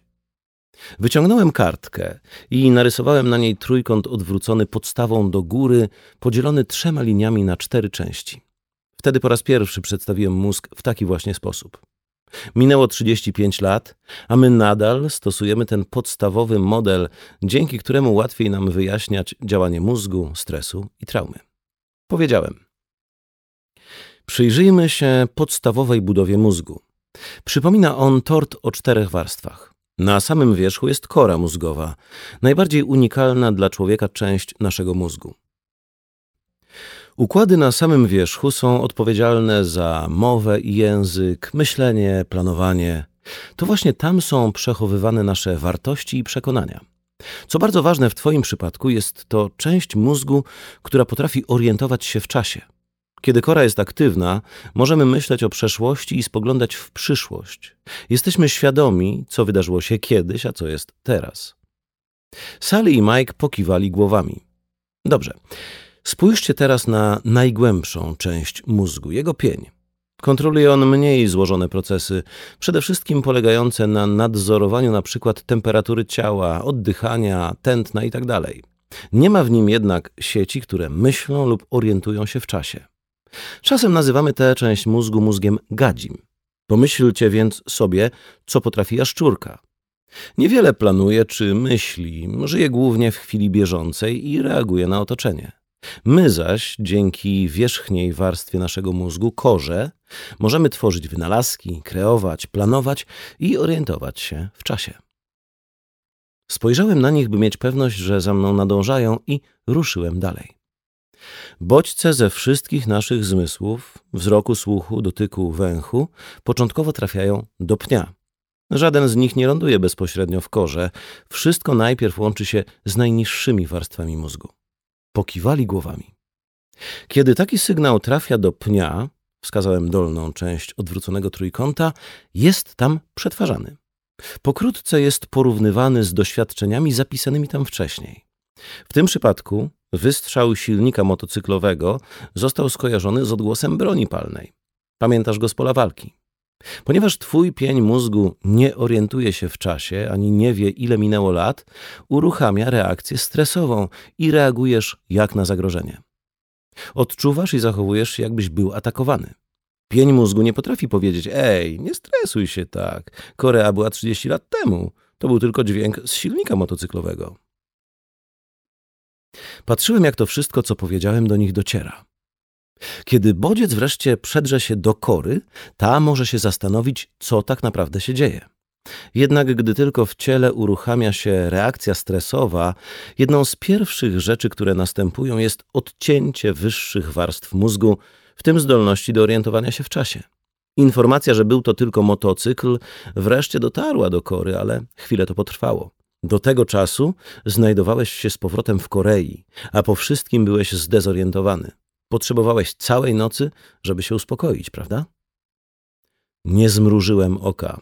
Wyciągnąłem kartkę i narysowałem na niej trójkąt odwrócony podstawą do góry, podzielony trzema liniami na cztery części. Wtedy po raz pierwszy przedstawiłem mózg w taki właśnie sposób. Minęło 35 lat, a my nadal stosujemy ten podstawowy model, dzięki któremu łatwiej nam wyjaśniać działanie mózgu, stresu i traumy. Powiedziałem. Przyjrzyjmy się podstawowej budowie mózgu. Przypomina on tort o czterech warstwach. Na samym wierzchu jest kora mózgowa, najbardziej unikalna dla człowieka część naszego mózgu. Układy na samym wierzchu są odpowiedzialne za mowę i język, myślenie, planowanie. To właśnie tam są przechowywane nasze wartości i przekonania. Co bardzo ważne w Twoim przypadku, jest to część mózgu, która potrafi orientować się w czasie. Kiedy kora jest aktywna, możemy myśleć o przeszłości i spoglądać w przyszłość. Jesteśmy świadomi, co wydarzyło się kiedyś, a co jest teraz. Sally i Mike pokiwali głowami. Dobrze. Spójrzcie teraz na najgłębszą część mózgu, jego pień. Kontroluje on mniej złożone procesy, przede wszystkim polegające na nadzorowaniu np. temperatury ciała, oddychania, tętna itd. Tak Nie ma w nim jednak sieci, które myślą lub orientują się w czasie. Czasem nazywamy tę część mózgu mózgiem gadzim. Pomyślcie więc sobie, co potrafi jaszczurka. Niewiele planuje czy myśli, żyje głównie w chwili bieżącej i reaguje na otoczenie. My zaś, dzięki wierzchniej warstwie naszego mózgu, korze, możemy tworzyć wynalazki, kreować, planować i orientować się w czasie. Spojrzałem na nich, by mieć pewność, że za mną nadążają i ruszyłem dalej. Bodźce ze wszystkich naszych zmysłów, wzroku, słuchu, dotyku, węchu, początkowo trafiają do pnia. Żaden z nich nie ląduje bezpośrednio w korze, wszystko najpierw łączy się z najniższymi warstwami mózgu. Pokiwali głowami. Kiedy taki sygnał trafia do pnia, wskazałem dolną część odwróconego trójkąta, jest tam przetwarzany. Pokrótce jest porównywany z doświadczeniami zapisanymi tam wcześniej. W tym przypadku wystrzał silnika motocyklowego został skojarzony z odgłosem broni palnej. Pamiętasz go z pola walki. Ponieważ twój pień mózgu nie orientuje się w czasie ani nie wie, ile minęło lat, uruchamia reakcję stresową i reagujesz jak na zagrożenie. Odczuwasz i zachowujesz się, jakbyś był atakowany. Pień mózgu nie potrafi powiedzieć: Ej, nie stresuj się tak. Korea była 30 lat temu. To był tylko dźwięk z silnika motocyklowego. Patrzyłem, jak to wszystko, co powiedziałem, do nich dociera. Kiedy bodziec wreszcie przedrze się do kory, ta może się zastanowić, co tak naprawdę się dzieje. Jednak gdy tylko w ciele uruchamia się reakcja stresowa, jedną z pierwszych rzeczy, które następują, jest odcięcie wyższych warstw mózgu, w tym zdolności do orientowania się w czasie. Informacja, że był to tylko motocykl, wreszcie dotarła do kory, ale chwilę to potrwało. Do tego czasu znajdowałeś się z powrotem w Korei, a po wszystkim byłeś zdezorientowany. Potrzebowałeś całej nocy, żeby się uspokoić, prawda? Nie zmrużyłem oka.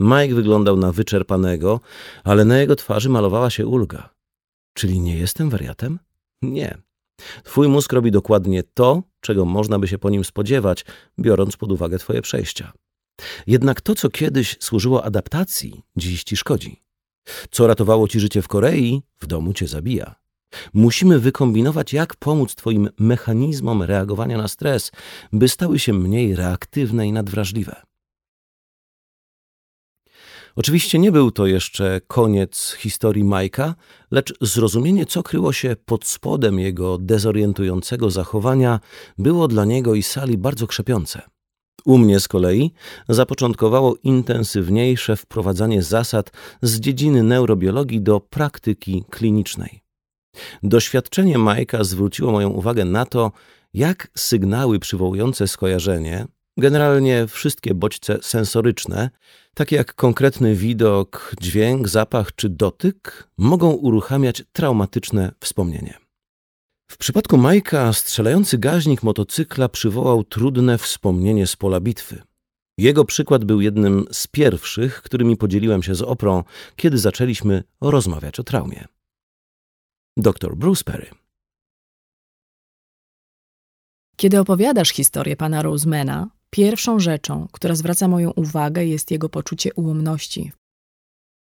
Mike wyglądał na wyczerpanego, ale na jego twarzy malowała się ulga. Czyli nie jestem wariatem? Nie. Twój mózg robi dokładnie to, czego można by się po nim spodziewać, biorąc pod uwagę twoje przejścia. Jednak to, co kiedyś służyło adaptacji, dziś ci szkodzi. Co ratowało ci życie w Korei, w domu cię zabija. Musimy wykombinować, jak pomóc Twoim mechanizmom reagowania na stres, by stały się mniej reaktywne i nadwrażliwe. Oczywiście nie był to jeszcze koniec historii Majka, lecz zrozumienie, co kryło się pod spodem jego dezorientującego zachowania, było dla niego i Sali bardzo krzepiące. U mnie z kolei zapoczątkowało intensywniejsze wprowadzanie zasad z dziedziny neurobiologii do praktyki klinicznej. Doświadczenie Majka zwróciło moją uwagę na to, jak sygnały przywołujące skojarzenie, generalnie wszystkie bodźce sensoryczne, takie jak konkretny widok, dźwięk, zapach czy dotyk, mogą uruchamiać traumatyczne wspomnienie. W przypadku Majka strzelający gaźnik motocykla przywołał trudne wspomnienie z pola bitwy. Jego przykład był jednym z pierwszych, którymi podzieliłem się z Oprą, kiedy zaczęliśmy rozmawiać o traumie. Dr Bruce Perry Kiedy opowiadasz historię pana Rosemana, pierwszą rzeczą, która zwraca moją uwagę, jest jego poczucie ułomności.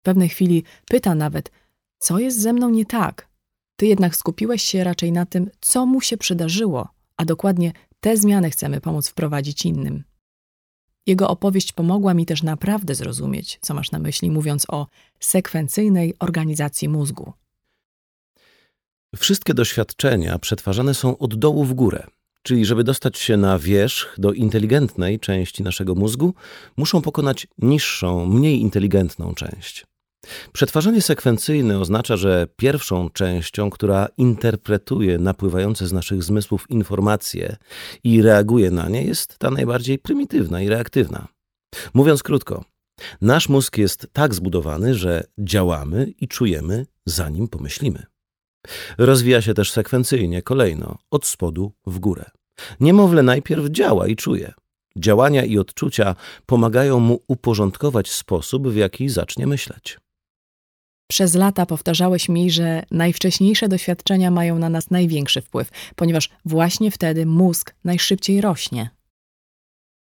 W pewnej chwili pyta nawet, co jest ze mną nie tak. Ty jednak skupiłeś się raczej na tym, co mu się przydarzyło, a dokładnie te zmiany chcemy pomóc wprowadzić innym. Jego opowieść pomogła mi też naprawdę zrozumieć, co masz na myśli, mówiąc o sekwencyjnej organizacji mózgu. Wszystkie doświadczenia przetwarzane są od dołu w górę, czyli żeby dostać się na wierzch do inteligentnej części naszego mózgu, muszą pokonać niższą, mniej inteligentną część. Przetwarzanie sekwencyjne oznacza, że pierwszą częścią, która interpretuje napływające z naszych zmysłów informacje i reaguje na nie, jest ta najbardziej prymitywna i reaktywna. Mówiąc krótko, nasz mózg jest tak zbudowany, że działamy i czujemy, zanim pomyślimy. Rozwija się też sekwencyjnie, kolejno, od spodu w górę. Niemowlę najpierw działa i czuje. Działania i odczucia pomagają mu uporządkować sposób, w jaki zacznie myśleć. Przez lata powtarzałeś mi, że najwcześniejsze doświadczenia mają na nas największy wpływ, ponieważ właśnie wtedy mózg najszybciej rośnie.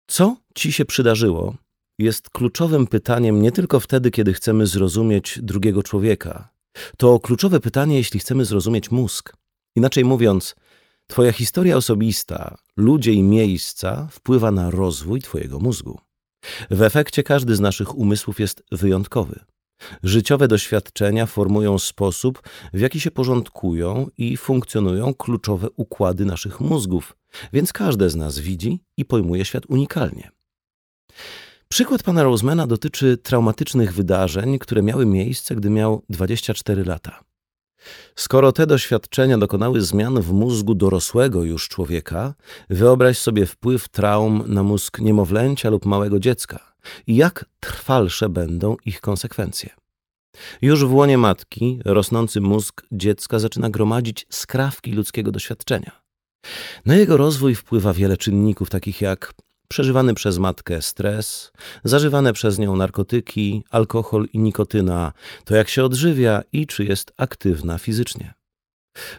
Co ci się przydarzyło, jest kluczowym pytaniem nie tylko wtedy, kiedy chcemy zrozumieć drugiego człowieka. To kluczowe pytanie, jeśli chcemy zrozumieć mózg. Inaczej mówiąc, Twoja historia osobista, ludzie i miejsca wpływa na rozwój Twojego mózgu. W efekcie każdy z naszych umysłów jest wyjątkowy. Życiowe doświadczenia formują sposób, w jaki się porządkują i funkcjonują kluczowe układy naszych mózgów, więc każde z nas widzi i pojmuje świat unikalnie. Przykład pana Rosemana dotyczy traumatycznych wydarzeń, które miały miejsce, gdy miał 24 lata. Skoro te doświadczenia dokonały zmian w mózgu dorosłego już człowieka, wyobraź sobie wpływ traum na mózg niemowlęcia lub małego dziecka i jak trwalsze będą ich konsekwencje. Już w łonie matki rosnący mózg dziecka zaczyna gromadzić skrawki ludzkiego doświadczenia. Na jego rozwój wpływa wiele czynników, takich jak przeżywany przez matkę stres, zażywane przez nią narkotyki, alkohol i nikotyna, to jak się odżywia i czy jest aktywna fizycznie.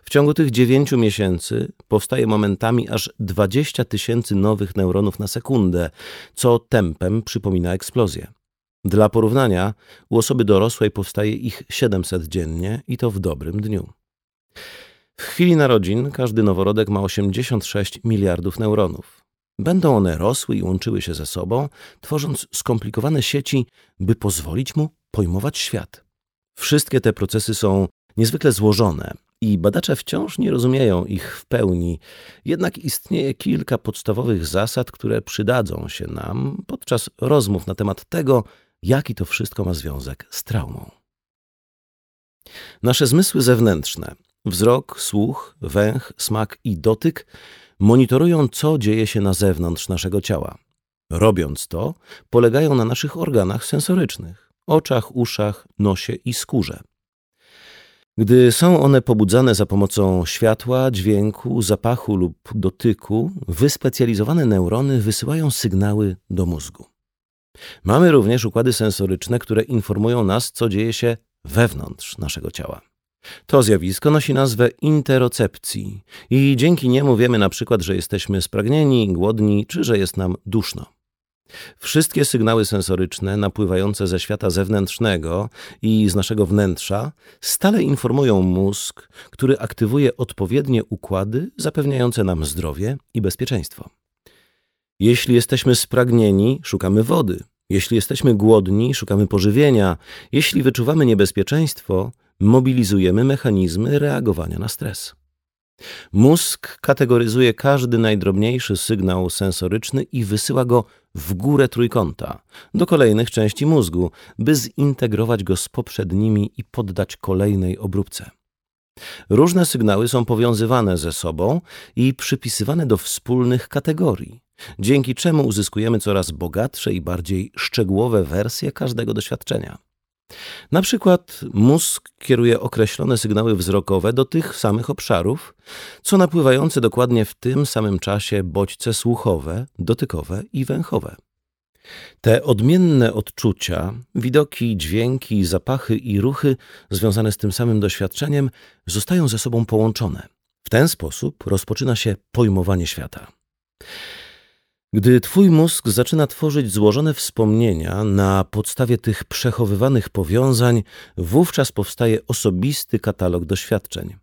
W ciągu tych dziewięciu miesięcy powstaje momentami aż 20 tysięcy nowych neuronów na sekundę, co tempem przypomina eksplozję. Dla porównania, u osoby dorosłej powstaje ich 700 dziennie i to w dobrym dniu. W chwili narodzin każdy noworodek ma 86 miliardów neuronów. Będą one rosły i łączyły się ze sobą, tworząc skomplikowane sieci, by pozwolić mu pojmować świat. Wszystkie te procesy są niezwykle złożone i badacze wciąż nie rozumieją ich w pełni, jednak istnieje kilka podstawowych zasad, które przydadzą się nam podczas rozmów na temat tego, jaki to wszystko ma związek z traumą. Nasze zmysły zewnętrzne wzrok, słuch, węch, smak i dotyk monitorują, co dzieje się na zewnątrz naszego ciała. Robiąc to, polegają na naszych organach sensorycznych oczach, uszach, nosie i skórze. Gdy są one pobudzane za pomocą światła, dźwięku, zapachu lub dotyku, wyspecjalizowane neurony wysyłają sygnały do mózgu. Mamy również układy sensoryczne, które informują nas, co dzieje się wewnątrz naszego ciała. To zjawisko nosi nazwę interocepcji i dzięki niemu wiemy na przykład, że jesteśmy spragnieni, głodni czy że jest nam duszno. Wszystkie sygnały sensoryczne napływające ze świata zewnętrznego i z naszego wnętrza stale informują mózg, który aktywuje odpowiednie układy zapewniające nam zdrowie i bezpieczeństwo. Jeśli jesteśmy spragnieni, szukamy wody. Jeśli jesteśmy głodni, szukamy pożywienia. Jeśli wyczuwamy niebezpieczeństwo, mobilizujemy mechanizmy reagowania na stres. Mózg kategoryzuje każdy najdrobniejszy sygnał sensoryczny i wysyła go w górę trójkąta, do kolejnych części mózgu, by zintegrować go z poprzednimi i poddać kolejnej obróbce. Różne sygnały są powiązywane ze sobą i przypisywane do wspólnych kategorii, dzięki czemu uzyskujemy coraz bogatsze i bardziej szczegółowe wersje każdego doświadczenia. Na przykład mózg kieruje określone sygnały wzrokowe do tych samych obszarów, co napływające dokładnie w tym samym czasie bodźce słuchowe, dotykowe i węchowe. Te odmienne odczucia, widoki, dźwięki, zapachy i ruchy związane z tym samym doświadczeniem zostają ze sobą połączone. W ten sposób rozpoczyna się pojmowanie świata. Gdy twój mózg zaczyna tworzyć złożone wspomnienia na podstawie tych przechowywanych powiązań, wówczas powstaje osobisty katalog doświadczeń.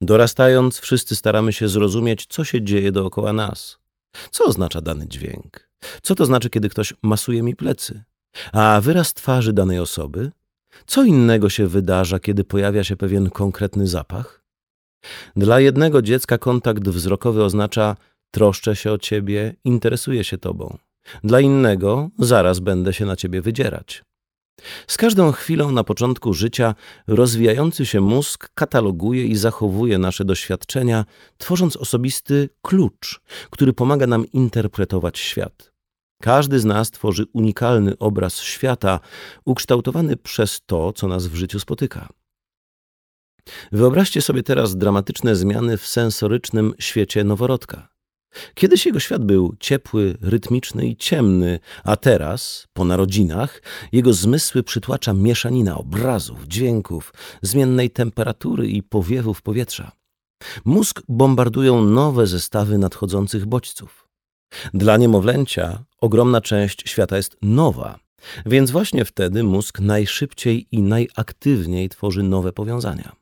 Dorastając, wszyscy staramy się zrozumieć, co się dzieje dookoła nas. Co oznacza dany dźwięk? Co to znaczy, kiedy ktoś masuje mi plecy? A wyraz twarzy danej osoby? Co innego się wydarza, kiedy pojawia się pewien konkretny zapach? Dla jednego dziecka kontakt wzrokowy oznacza troszczę się o ciebie, interesuję się tobą. Dla innego zaraz będę się na ciebie wydzierać. Z każdą chwilą na początku życia rozwijający się mózg kataloguje i zachowuje nasze doświadczenia, tworząc osobisty klucz, który pomaga nam interpretować świat. Każdy z nas tworzy unikalny obraz świata, ukształtowany przez to, co nas w życiu spotyka. Wyobraźcie sobie teraz dramatyczne zmiany w sensorycznym świecie noworodka. Kiedyś jego świat był ciepły, rytmiczny i ciemny, a teraz, po narodzinach, jego zmysły przytłacza mieszanina obrazów, dźwięków, zmiennej temperatury i powiewów powietrza. Mózg bombardują nowe zestawy nadchodzących bodźców. Dla niemowlęcia ogromna część świata jest nowa, więc właśnie wtedy mózg najszybciej i najaktywniej tworzy nowe powiązania.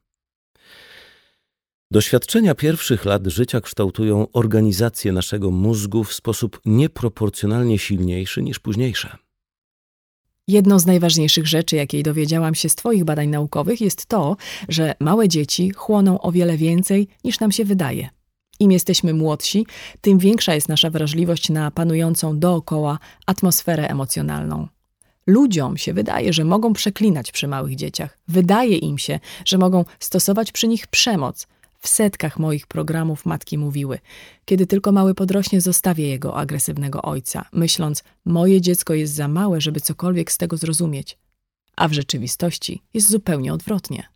Doświadczenia pierwszych lat życia kształtują organizację naszego mózgu w sposób nieproporcjonalnie silniejszy niż późniejsze. Jedną z najważniejszych rzeczy, jakiej dowiedziałam się z Twoich badań naukowych, jest to, że małe dzieci chłoną o wiele więcej niż nam się wydaje. Im jesteśmy młodsi, tym większa jest nasza wrażliwość na panującą dookoła atmosferę emocjonalną. Ludziom się wydaje, że mogą przeklinać przy małych dzieciach. Wydaje im się, że mogą stosować przy nich przemoc, w setkach moich programów matki mówiły: Kiedy tylko mały podrośnie, zostawię jego agresywnego ojca, myśląc: Moje dziecko jest za małe, żeby cokolwiek z tego zrozumieć. A w rzeczywistości jest zupełnie odwrotnie.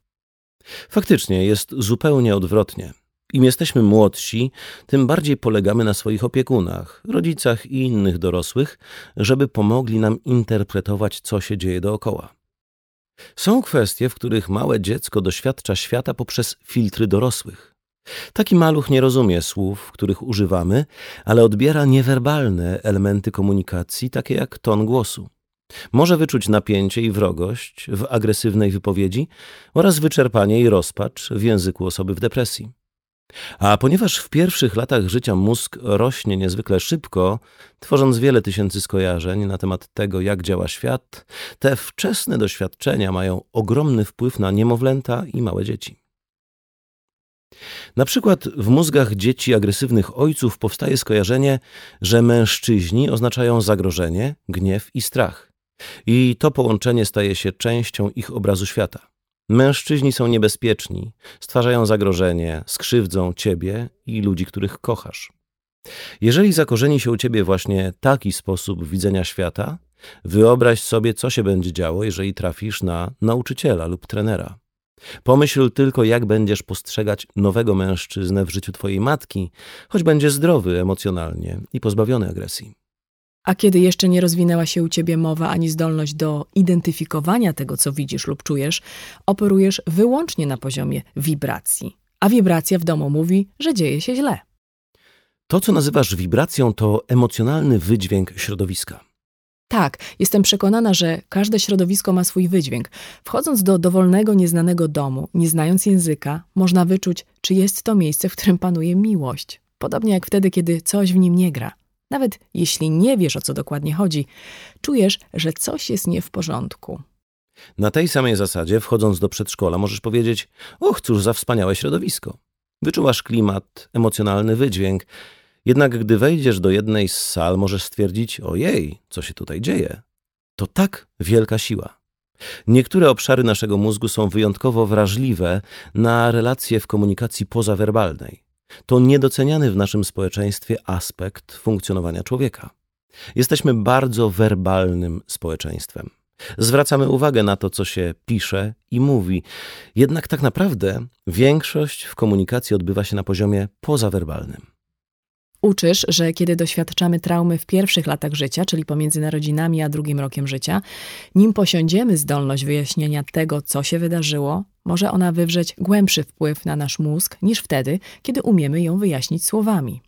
Faktycznie jest zupełnie odwrotnie. Im jesteśmy młodsi, tym bardziej polegamy na swoich opiekunach, rodzicach i innych dorosłych, żeby pomogli nam interpretować, co się dzieje dookoła. Są kwestie, w których małe dziecko doświadcza świata poprzez filtry dorosłych. Taki maluch nie rozumie słów, których używamy, ale odbiera niewerbalne elementy komunikacji, takie jak ton głosu. Może wyczuć napięcie i wrogość w agresywnej wypowiedzi oraz wyczerpanie i rozpacz w języku osoby w depresji. A ponieważ w pierwszych latach życia mózg rośnie niezwykle szybko, tworząc wiele tysięcy skojarzeń na temat tego, jak działa świat, te wczesne doświadczenia mają ogromny wpływ na niemowlęta i małe dzieci. Na przykład w mózgach dzieci agresywnych ojców powstaje skojarzenie, że mężczyźni oznaczają zagrożenie, gniew i strach. I to połączenie staje się częścią ich obrazu świata. Mężczyźni są niebezpieczni, stwarzają zagrożenie, skrzywdzą ciebie i ludzi, których kochasz. Jeżeli zakorzeni się u ciebie właśnie taki sposób widzenia świata, wyobraź sobie, co się będzie działo, jeżeli trafisz na nauczyciela lub trenera. Pomyśl tylko, jak będziesz postrzegać nowego mężczyznę w życiu twojej matki, choć będzie zdrowy emocjonalnie i pozbawiony agresji. A kiedy jeszcze nie rozwinęła się u ciebie mowa ani zdolność do identyfikowania tego, co widzisz lub czujesz, operujesz wyłącznie na poziomie wibracji. A wibracja w domu mówi, że dzieje się źle. To, co nazywasz wibracją, to emocjonalny wydźwięk środowiska. Tak, jestem przekonana, że każde środowisko ma swój wydźwięk. Wchodząc do dowolnego, nieznanego domu, nie znając języka, można wyczuć, czy jest to miejsce, w którym panuje miłość. Podobnie jak wtedy, kiedy coś w nim nie gra. Nawet jeśli nie wiesz, o co dokładnie chodzi, czujesz, że coś jest nie w porządku. Na tej samej zasadzie, wchodząc do przedszkola, możesz powiedzieć: Och, cóż za wspaniałe środowisko. Wyczuwasz klimat, emocjonalny wydźwięk. Jednak gdy wejdziesz do jednej z sal, możesz stwierdzić: Ojej, co się tutaj dzieje? To tak wielka siła. Niektóre obszary naszego mózgu są wyjątkowo wrażliwe na relacje w komunikacji pozawerbalnej to niedoceniany w naszym społeczeństwie aspekt funkcjonowania człowieka. Jesteśmy bardzo werbalnym społeczeństwem. Zwracamy uwagę na to, co się pisze i mówi. Jednak tak naprawdę większość w komunikacji odbywa się na poziomie pozawerbalnym. Uczysz, że kiedy doświadczamy traumy w pierwszych latach życia, czyli pomiędzy narodzinami a drugim rokiem życia, nim posiądziemy zdolność wyjaśnienia tego, co się wydarzyło, może ona wywrzeć głębszy wpływ na nasz mózg niż wtedy, kiedy umiemy ją wyjaśnić słowami.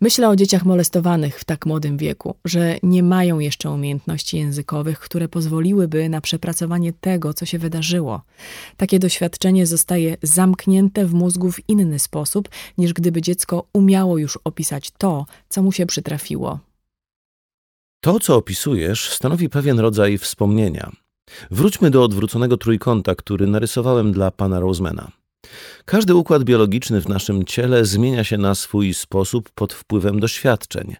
Myślę o dzieciach molestowanych w tak młodym wieku, że nie mają jeszcze umiejętności językowych, które pozwoliłyby na przepracowanie tego, co się wydarzyło. Takie doświadczenie zostaje zamknięte w mózgu w inny sposób, niż gdyby dziecko umiało już opisać to, co mu się przytrafiło. To, co opisujesz, stanowi pewien rodzaj wspomnienia. Wróćmy do odwróconego trójkąta, który narysowałem dla pana Rosemana. Każdy układ biologiczny w naszym ciele zmienia się na swój sposób pod wpływem doświadczeń.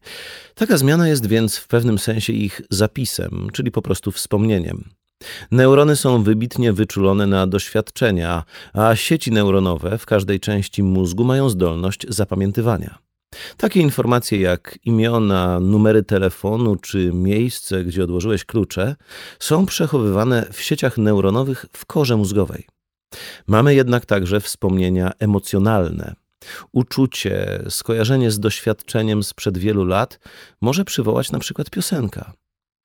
Taka zmiana jest więc w pewnym sensie ich zapisem, czyli po prostu wspomnieniem. Neurony są wybitnie wyczulone na doświadczenia, a sieci neuronowe w każdej części mózgu mają zdolność zapamiętywania. Takie informacje jak imiona, numery telefonu czy miejsce, gdzie odłożyłeś klucze, są przechowywane w sieciach neuronowych w korze mózgowej. Mamy jednak także wspomnienia emocjonalne. Uczucie, skojarzenie z doświadczeniem sprzed wielu lat może przywołać na przykład piosenka.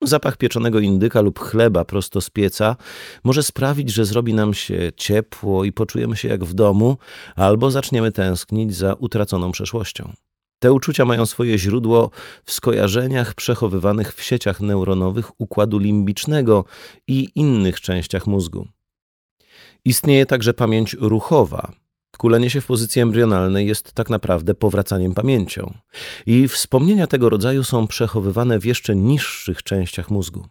Zapach pieczonego indyka lub chleba prosto z pieca może sprawić, że zrobi nam się ciepło i poczujemy się jak w domu, albo zaczniemy tęsknić za utraconą przeszłością. Te uczucia mają swoje źródło w skojarzeniach przechowywanych w sieciach neuronowych układu limbicznego i innych częściach mózgu. Istnieje także pamięć ruchowa. Kulenie się w pozycji embrionalnej jest tak naprawdę powracaniem pamięcią. I wspomnienia tego rodzaju są przechowywane w jeszcze niższych częściach mózgu.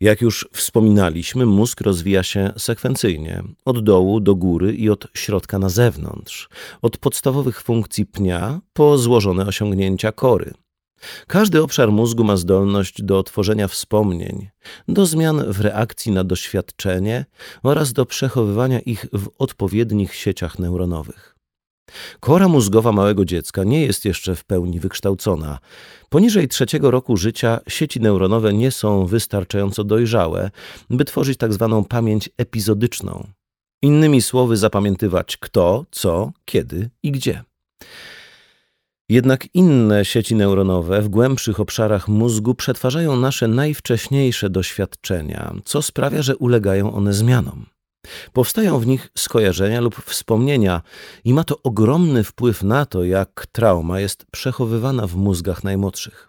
Jak już wspominaliśmy, mózg rozwija się sekwencyjnie, od dołu do góry i od środka na zewnątrz, od podstawowych funkcji pnia po złożone osiągnięcia kory. Każdy obszar mózgu ma zdolność do tworzenia wspomnień, do zmian w reakcji na doświadczenie oraz do przechowywania ich w odpowiednich sieciach neuronowych. Kora mózgowa małego dziecka nie jest jeszcze w pełni wykształcona. Poniżej trzeciego roku życia sieci neuronowe nie są wystarczająco dojrzałe, by tworzyć tak zwaną pamięć epizodyczną. Innymi słowy, zapamiętywać kto, co, kiedy i gdzie. Jednak inne sieci neuronowe w głębszych obszarach mózgu przetwarzają nasze najwcześniejsze doświadczenia, co sprawia, że ulegają one zmianom. Powstają w nich skojarzenia lub wspomnienia i ma to ogromny wpływ na to, jak trauma jest przechowywana w mózgach najmłodszych.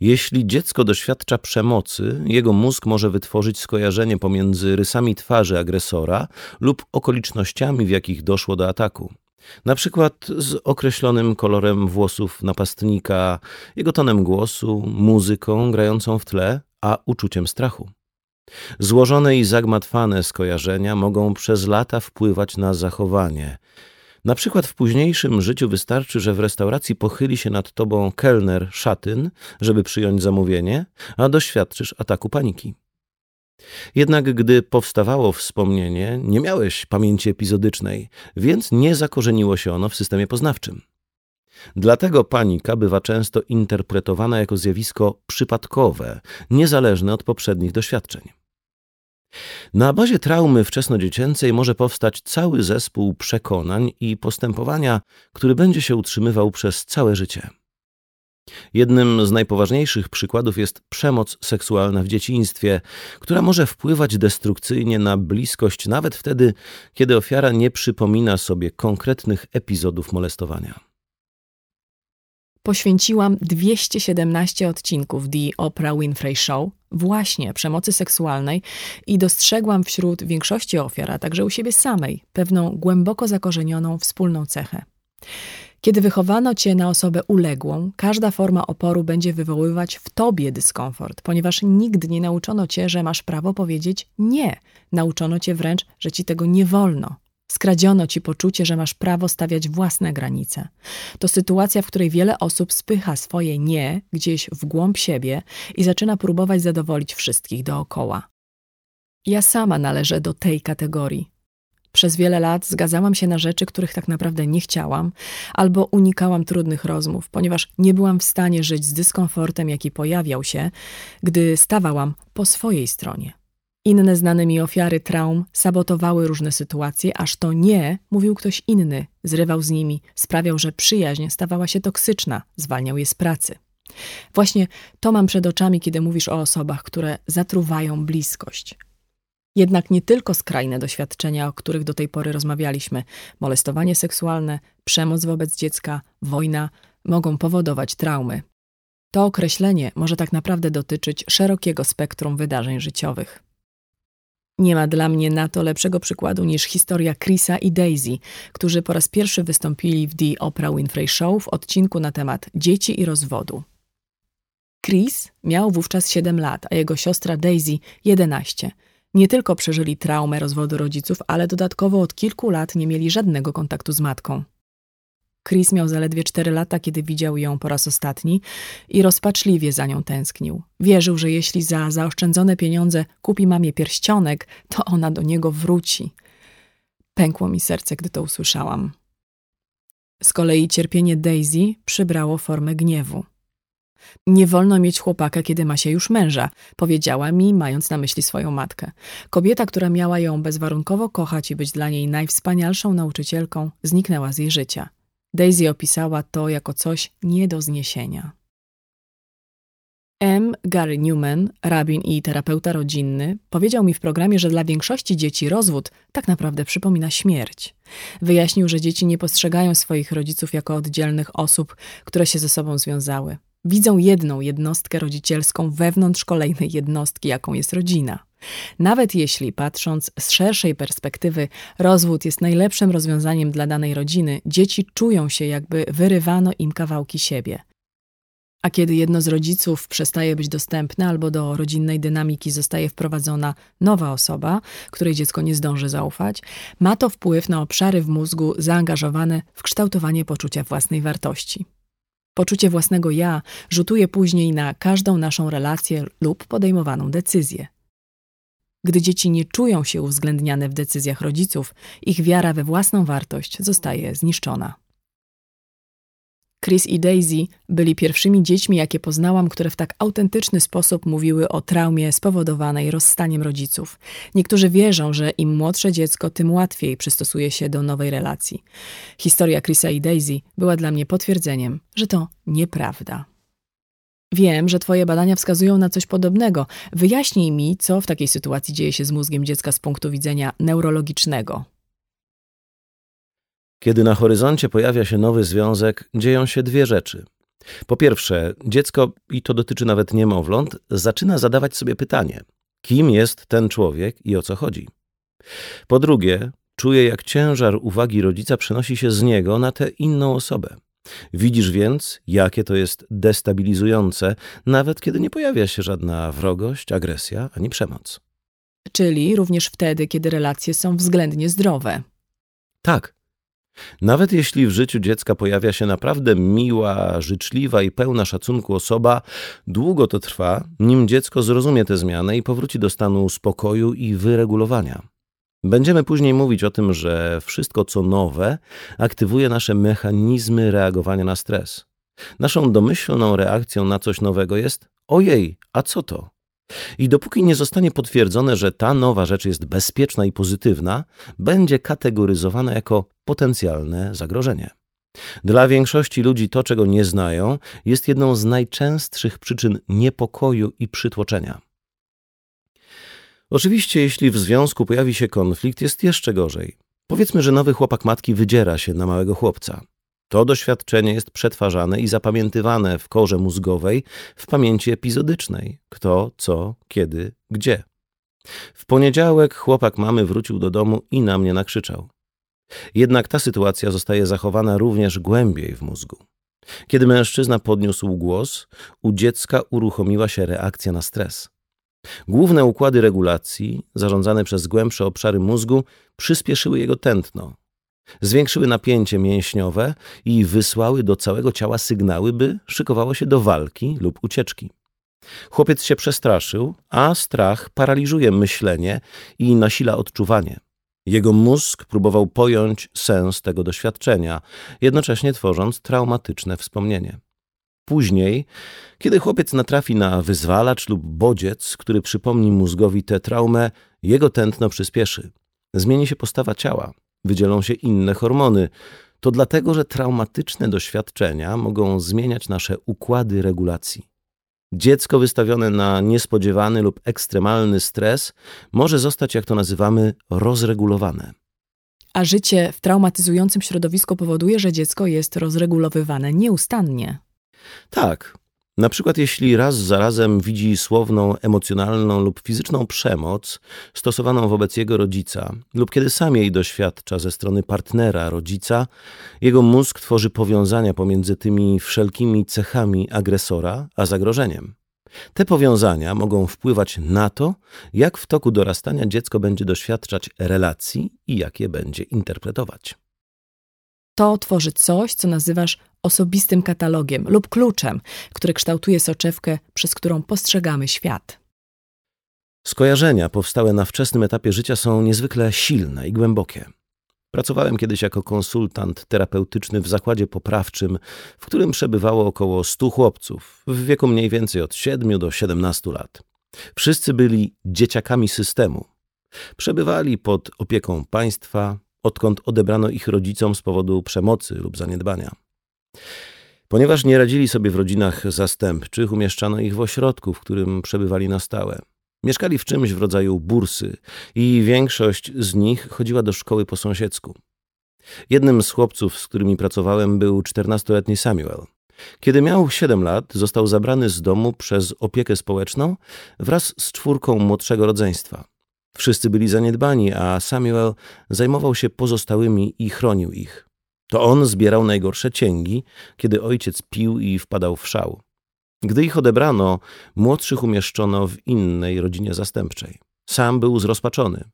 Jeśli dziecko doświadcza przemocy, jego mózg może wytworzyć skojarzenie pomiędzy rysami twarzy agresora lub okolicznościami, w jakich doszło do ataku. Na przykład z określonym kolorem włosów napastnika, jego tonem głosu, muzyką grającą w tle, a uczuciem strachu. Złożone i zagmatwane skojarzenia mogą przez lata wpływać na zachowanie. Na przykład w późniejszym życiu wystarczy, że w restauracji pochyli się nad tobą kelner szatyn, żeby przyjąć zamówienie, a doświadczysz ataku paniki. Jednak gdy powstawało wspomnienie, nie miałeś pamięci epizodycznej, więc nie zakorzeniło się ono w systemie poznawczym. Dlatego panika bywa często interpretowana jako zjawisko przypadkowe, niezależne od poprzednich doświadczeń. Na bazie traumy wczesnodziecięcej może powstać cały zespół przekonań i postępowania, który będzie się utrzymywał przez całe życie. Jednym z najpoważniejszych przykładów jest przemoc seksualna w dzieciństwie, która może wpływać destrukcyjnie na bliskość nawet wtedy, kiedy ofiara nie przypomina sobie konkretnych epizodów molestowania. Poświęciłam 217 odcinków The Oprah Winfrey Show właśnie przemocy seksualnej i dostrzegłam wśród większości ofiar, a także u siebie samej, pewną głęboko zakorzenioną wspólną cechę. Kiedy wychowano cię na osobę uległą, każda forma oporu będzie wywoływać w tobie dyskomfort, ponieważ nigdy nie nauczono cię, że masz prawo powiedzieć nie. Nauczono cię wręcz, że ci tego nie wolno. Skradziono ci poczucie, że masz prawo stawiać własne granice. To sytuacja, w której wiele osób spycha swoje nie gdzieś w głąb siebie i zaczyna próbować zadowolić wszystkich dookoła. Ja sama należę do tej kategorii. Przez wiele lat zgadzałam się na rzeczy, których tak naprawdę nie chciałam, albo unikałam trudnych rozmów, ponieważ nie byłam w stanie żyć z dyskomfortem, jaki pojawiał się, gdy stawałam po swojej stronie. Inne znane mi ofiary traum sabotowały różne sytuacje, aż to nie mówił ktoś inny, zrywał z nimi, sprawiał, że przyjaźń stawała się toksyczna, zwalniał je z pracy. Właśnie to mam przed oczami, kiedy mówisz o osobach, które zatruwają bliskość. Jednak nie tylko skrajne doświadczenia, o których do tej pory rozmawialiśmy molestowanie seksualne, przemoc wobec dziecka, wojna mogą powodować traumy. To określenie może tak naprawdę dotyczyć szerokiego spektrum wydarzeń życiowych. Nie ma dla mnie na to lepszego przykładu niż historia Chrisa i Daisy, którzy po raz pierwszy wystąpili w The Oprah Winfrey Show w odcinku na temat dzieci i rozwodu. Chris miał wówczas 7 lat, a jego siostra Daisy 11. Nie tylko przeżyli traumę rozwodu rodziców, ale dodatkowo od kilku lat nie mieli żadnego kontaktu z matką. Chris miał zaledwie 4 lata, kiedy widział ją po raz ostatni i rozpaczliwie za nią tęsknił. Wierzył, że jeśli za zaoszczędzone pieniądze kupi mamie pierścionek, to ona do niego wróci. Pękło mi serce, gdy to usłyszałam. Z kolei cierpienie Daisy przybrało formę gniewu. Nie wolno mieć chłopaka, kiedy ma się już męża, powiedziała mi, mając na myśli swoją matkę. Kobieta, która miała ją bezwarunkowo kochać i być dla niej najwspanialszą nauczycielką, zniknęła z jej życia. Daisy opisała to jako coś nie do zniesienia. M. Gary Newman, rabin i terapeuta rodzinny, powiedział mi w programie, że dla większości dzieci rozwód tak naprawdę przypomina śmierć. Wyjaśnił, że dzieci nie postrzegają swoich rodziców jako oddzielnych osób, które się ze sobą związały. Widzą jedną jednostkę rodzicielską wewnątrz kolejnej jednostki, jaką jest rodzina. Nawet jeśli, patrząc z szerszej perspektywy, rozwód jest najlepszym rozwiązaniem dla danej rodziny, dzieci czują się, jakby wyrywano im kawałki siebie. A kiedy jedno z rodziców przestaje być dostępne albo do rodzinnej dynamiki zostaje wprowadzona nowa osoba, której dziecko nie zdąży zaufać, ma to wpływ na obszary w mózgu zaangażowane w kształtowanie poczucia własnej wartości. Poczucie własnego ja rzutuje później na każdą naszą relację lub podejmowaną decyzję. Gdy dzieci nie czują się uwzględniane w decyzjach rodziców, ich wiara we własną wartość zostaje zniszczona. Chris i Daisy byli pierwszymi dziećmi, jakie poznałam, które w tak autentyczny sposób mówiły o traumie spowodowanej rozstaniem rodziców. Niektórzy wierzą, że im młodsze dziecko, tym łatwiej przystosuje się do nowej relacji. Historia Chrisa i Daisy była dla mnie potwierdzeniem, że to nieprawda. Wiem, że Twoje badania wskazują na coś podobnego. Wyjaśnij mi, co w takiej sytuacji dzieje się z mózgiem dziecka z punktu widzenia neurologicznego. Kiedy na horyzoncie pojawia się nowy związek, dzieją się dwie rzeczy. Po pierwsze, dziecko, i to dotyczy nawet niemowląt, zaczyna zadawać sobie pytanie: kim jest ten człowiek i o co chodzi? Po drugie, czuje, jak ciężar uwagi rodzica przenosi się z niego na tę inną osobę. Widzisz więc, jakie to jest destabilizujące, nawet kiedy nie pojawia się żadna wrogość, agresja ani przemoc. Czyli również wtedy, kiedy relacje są względnie zdrowe. Tak. Nawet jeśli w życiu dziecka pojawia się naprawdę miła, życzliwa i pełna szacunku osoba, długo to trwa, nim dziecko zrozumie tę zmianę i powróci do stanu spokoju i wyregulowania. Będziemy później mówić o tym, że wszystko co nowe aktywuje nasze mechanizmy reagowania na stres. Naszą domyślną reakcją na coś nowego jest: ojej, a co to? I dopóki nie zostanie potwierdzone, że ta nowa rzecz jest bezpieczna i pozytywna, będzie kategoryzowana jako potencjalne zagrożenie. Dla większości ludzi to, czego nie znają, jest jedną z najczęstszych przyczyn niepokoju i przytłoczenia. Oczywiście, jeśli w związku pojawi się konflikt, jest jeszcze gorzej. Powiedzmy, że nowy chłopak matki wydziera się na małego chłopca. To doświadczenie jest przetwarzane i zapamiętywane w korze mózgowej, w pamięci epizodycznej. Kto, co, kiedy, gdzie. W poniedziałek chłopak mamy wrócił do domu i na mnie nakrzyczał. Jednak ta sytuacja zostaje zachowana również głębiej w mózgu. Kiedy mężczyzna podniósł głos, u dziecka uruchomiła się reakcja na stres. Główne układy regulacji, zarządzane przez głębsze obszary mózgu, przyspieszyły jego tętno, zwiększyły napięcie mięśniowe i wysłały do całego ciała sygnały, by szykowało się do walki lub ucieczki. Chłopiec się przestraszył, a strach paraliżuje myślenie i nasila odczuwanie. Jego mózg próbował pojąć sens tego doświadczenia, jednocześnie tworząc traumatyczne wspomnienie. Później, kiedy chłopiec natrafi na wyzwalacz lub bodziec, który przypomni mózgowi tę traumę, jego tętno przyspieszy. Zmieni się postawa ciała, wydzielą się inne hormony. To dlatego, że traumatyczne doświadczenia mogą zmieniać nasze układy regulacji. Dziecko wystawione na niespodziewany lub ekstremalny stres może zostać, jak to nazywamy, rozregulowane. A życie w traumatyzującym środowisku powoduje, że dziecko jest rozregulowywane nieustannie. Tak. Na przykład jeśli raz za razem widzi słowną, emocjonalną lub fizyczną przemoc stosowaną wobec jego rodzica, lub kiedy sam jej doświadcza ze strony partnera, rodzica, jego mózg tworzy powiązania pomiędzy tymi wszelkimi cechami agresora a zagrożeniem. Te powiązania mogą wpływać na to, jak w toku dorastania dziecko będzie doświadczać relacji i jak je będzie interpretować. To tworzy coś, co nazywasz osobistym katalogiem lub kluczem, który kształtuje soczewkę, przez którą postrzegamy świat. Skojarzenia powstałe na wczesnym etapie życia są niezwykle silne i głębokie. Pracowałem kiedyś jako konsultant terapeutyczny w zakładzie poprawczym, w którym przebywało około 100 chłopców w wieku mniej więcej od 7 do 17 lat. Wszyscy byli dzieciakami systemu. Przebywali pod opieką państwa, odkąd odebrano ich rodzicom z powodu przemocy lub zaniedbania. Ponieważ nie radzili sobie w rodzinach zastępczych, umieszczano ich w ośrodku, w którym przebywali na stałe. Mieszkali w czymś w rodzaju bursy i większość z nich chodziła do szkoły po sąsiedzku. Jednym z chłopców, z którymi pracowałem, był 14-letni Samuel. Kiedy miał 7 lat, został zabrany z domu przez opiekę społeczną wraz z czwórką młodszego rodzeństwa. Wszyscy byli zaniedbani, a Samuel zajmował się pozostałymi i chronił ich. To on zbierał najgorsze cięgi, kiedy ojciec pił i wpadał w szał. Gdy ich odebrano, młodszych umieszczono w innej rodzinie zastępczej. Sam był zrozpaczony.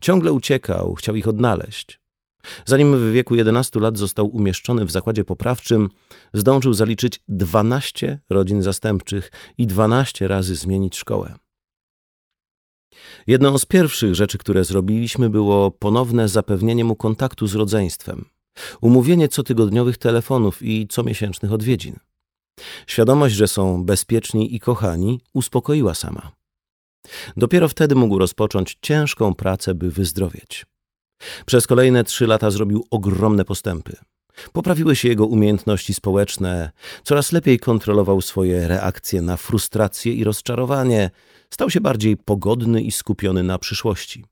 Ciągle uciekał, chciał ich odnaleźć. Zanim w wieku 11 lat został umieszczony w zakładzie poprawczym, zdążył zaliczyć 12 rodzin zastępczych i 12 razy zmienić szkołę. Jedną z pierwszych rzeczy, które zrobiliśmy, było ponowne zapewnienie mu kontaktu z rodzeństwem, umówienie cotygodniowych telefonów i comiesięcznych odwiedzin. Świadomość, że są bezpieczni i kochani, uspokoiła sama. Dopiero wtedy mógł rozpocząć ciężką pracę, by wyzdrowieć. Przez kolejne trzy lata zrobił ogromne postępy. Poprawiły się jego umiejętności społeczne, coraz lepiej kontrolował swoje reakcje na frustrację i rozczarowanie, stał się bardziej pogodny i skupiony na przyszłości.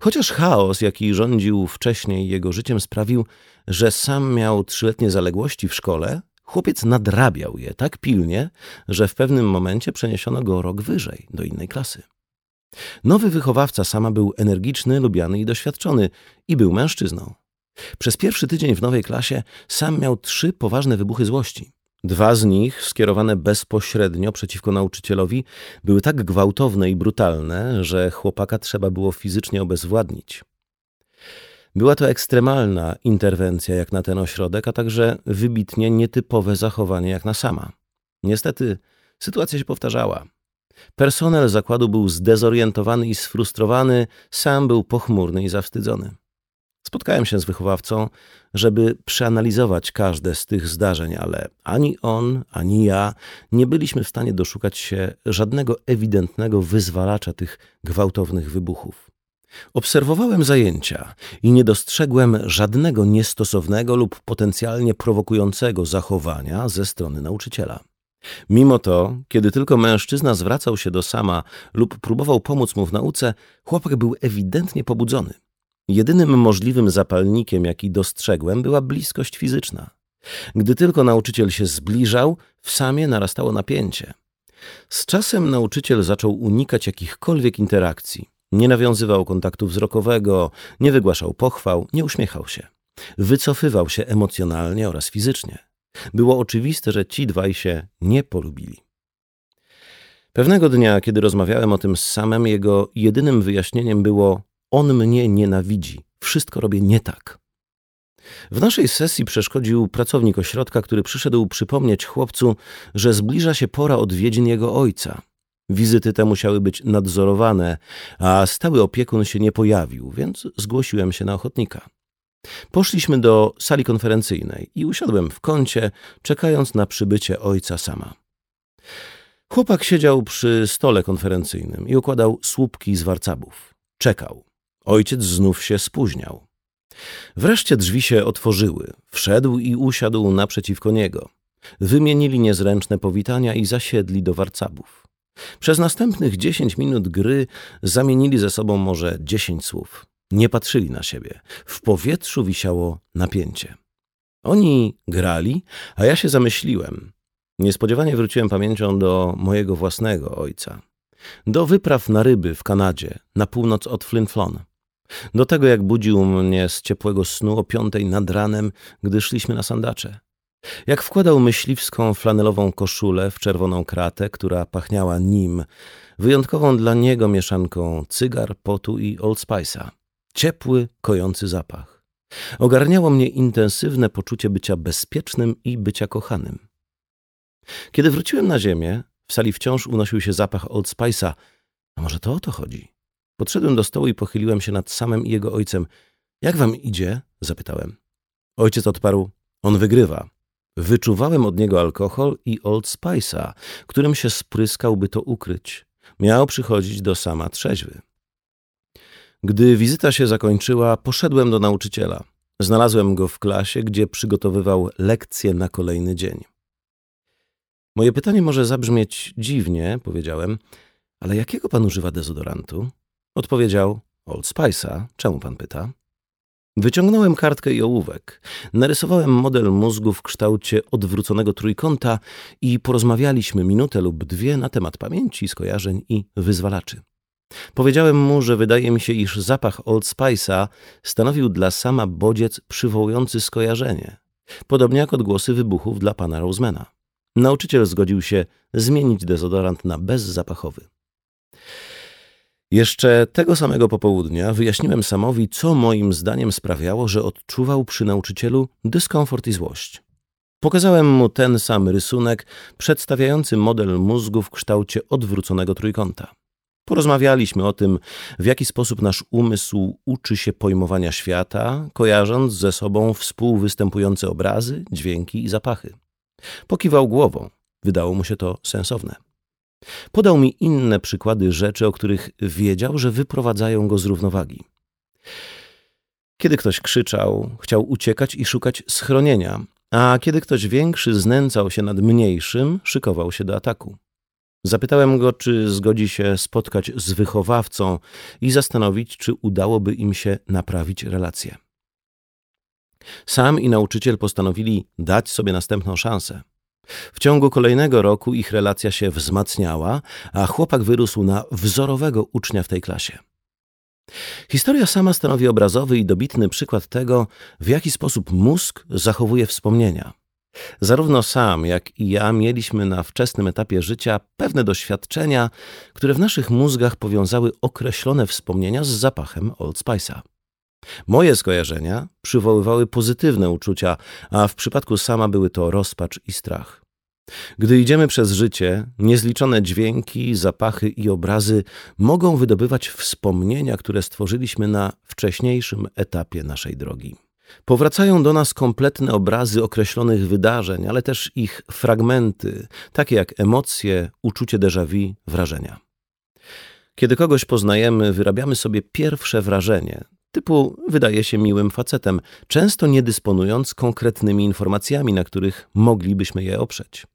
Chociaż chaos, jaki rządził wcześniej jego życiem, sprawił, że sam miał trzyletnie zaległości w szkole, chłopiec nadrabiał je tak pilnie, że w pewnym momencie przeniesiono go rok wyżej, do innej klasy. Nowy wychowawca sama był energiczny, lubiany i doświadczony i był mężczyzną. Przez pierwszy tydzień w nowej klasie sam miał trzy poważne wybuchy złości. Dwa z nich, skierowane bezpośrednio przeciwko nauczycielowi, były tak gwałtowne i brutalne, że chłopaka trzeba było fizycznie obezwładnić. Była to ekstremalna interwencja jak na ten ośrodek, a także wybitnie nietypowe zachowanie jak na sama. Niestety sytuacja się powtarzała. Personel zakładu był zdezorientowany i sfrustrowany, sam był pochmurny i zawstydzony. Spotkałem się z wychowawcą, żeby przeanalizować każde z tych zdarzeń, ale ani on, ani ja nie byliśmy w stanie doszukać się żadnego ewidentnego wyzwalacza tych gwałtownych wybuchów. Obserwowałem zajęcia i nie dostrzegłem żadnego niestosownego lub potencjalnie prowokującego zachowania ze strony nauczyciela. Mimo to, kiedy tylko mężczyzna zwracał się do sama lub próbował pomóc mu w nauce, chłopak był ewidentnie pobudzony. Jedynym możliwym zapalnikiem, jaki dostrzegłem, była bliskość fizyczna. Gdy tylko nauczyciel się zbliżał, w samie narastało napięcie. Z czasem nauczyciel zaczął unikać jakichkolwiek interakcji. Nie nawiązywał kontaktu wzrokowego, nie wygłaszał pochwał, nie uśmiechał się. Wycofywał się emocjonalnie oraz fizycznie. Było oczywiste, że ci dwaj się nie polubili. Pewnego dnia, kiedy rozmawiałem o tym z samym, jego jedynym wyjaśnieniem było: On mnie nienawidzi, wszystko robię nie tak. W naszej sesji przeszkodził pracownik ośrodka, który przyszedł przypomnieć chłopcu, że zbliża się pora odwiedzin jego ojca. Wizyty te musiały być nadzorowane, a stały opiekun się nie pojawił, więc zgłosiłem się na ochotnika. Poszliśmy do sali konferencyjnej i usiadłem w kącie, czekając na przybycie ojca sama. Chłopak siedział przy stole konferencyjnym i układał słupki z warcabów. Czekał. Ojciec znów się spóźniał. Wreszcie drzwi się otworzyły. Wszedł i usiadł naprzeciwko niego. Wymienili niezręczne powitania i zasiedli do warcabów. Przez następnych dziesięć minut gry zamienili ze sobą może dziesięć słów. Nie patrzyli na siebie. W powietrzu wisiało napięcie. Oni grali, a ja się zamyśliłem. Niespodziewanie wróciłem pamięcią do mojego własnego ojca. Do wypraw na ryby w Kanadzie, na północ od Flin Flon. Do tego, jak budził mnie z ciepłego snu o piątej nad ranem, gdy szliśmy na sandacze. Jak wkładał myśliwską flanelową koszulę w czerwoną kratę, która pachniała nim, wyjątkową dla niego mieszanką cygar, potu i Old Spice'a. Ciepły, kojący zapach. Ogarniało mnie intensywne poczucie bycia bezpiecznym i bycia kochanym. Kiedy wróciłem na ziemię, w sali wciąż unosił się zapach Old Spice'a. A może to o to chodzi? Podszedłem do stołu i pochyliłem się nad samym i jego ojcem. Jak wam idzie? zapytałem. Ojciec odparł. On wygrywa. Wyczuwałem od niego alkohol i Old Spice'a, którym się spryskał, by to ukryć. Miał przychodzić do sama trzeźwy. Gdy wizyta się zakończyła, poszedłem do nauczyciela. Znalazłem go w klasie, gdzie przygotowywał lekcje na kolejny dzień. Moje pytanie może zabrzmieć dziwnie, powiedziałem, ale jakiego pan używa dezodorantu? Odpowiedział, Old Spice'a. Czemu pan pyta? Wyciągnąłem kartkę i ołówek. Narysowałem model mózgu w kształcie odwróconego trójkąta i porozmawialiśmy minutę lub dwie na temat pamięci, skojarzeń i wyzwalaczy. Powiedziałem mu, że wydaje mi się, iż zapach Old Spice'a stanowił dla sama bodziec przywołujący skojarzenie, podobnie jak odgłosy wybuchów dla pana Rosemana. Nauczyciel zgodził się zmienić dezodorant na bezzapachowy. Jeszcze tego samego popołudnia wyjaśniłem Samowi, co moim zdaniem sprawiało, że odczuwał przy nauczycielu dyskomfort i złość. Pokazałem mu ten sam rysunek przedstawiający model mózgu w kształcie odwróconego trójkąta. Porozmawialiśmy o tym, w jaki sposób nasz umysł uczy się pojmowania świata, kojarząc ze sobą współwystępujące obrazy, dźwięki i zapachy. Pokiwał głową. Wydało mu się to sensowne. Podał mi inne przykłady rzeczy, o których wiedział, że wyprowadzają go z równowagi. Kiedy ktoś krzyczał, chciał uciekać i szukać schronienia, a kiedy ktoś większy znęcał się nad mniejszym, szykował się do ataku. Zapytałem go, czy zgodzi się spotkać z wychowawcą i zastanowić, czy udałoby im się naprawić relacje. Sam i nauczyciel postanowili dać sobie następną szansę. W ciągu kolejnego roku ich relacja się wzmacniała, a chłopak wyrósł na wzorowego ucznia w tej klasie. Historia sama stanowi obrazowy i dobitny przykład tego, w jaki sposób mózg zachowuje wspomnienia. Zarówno sam, jak i ja mieliśmy na wczesnym etapie życia pewne doświadczenia, które w naszych mózgach powiązały określone wspomnienia z zapachem Old Spice'a. Moje skojarzenia przywoływały pozytywne uczucia, a w przypadku sama były to rozpacz i strach. Gdy idziemy przez życie, niezliczone dźwięki, zapachy i obrazy mogą wydobywać wspomnienia, które stworzyliśmy na wcześniejszym etapie naszej drogi. Powracają do nas kompletne obrazy określonych wydarzeń, ale też ich fragmenty, takie jak emocje, uczucie déjà vu, wrażenia. Kiedy kogoś poznajemy, wyrabiamy sobie pierwsze wrażenie, typu wydaje się miłym facetem, często nie dysponując konkretnymi informacjami, na których moglibyśmy je oprzeć.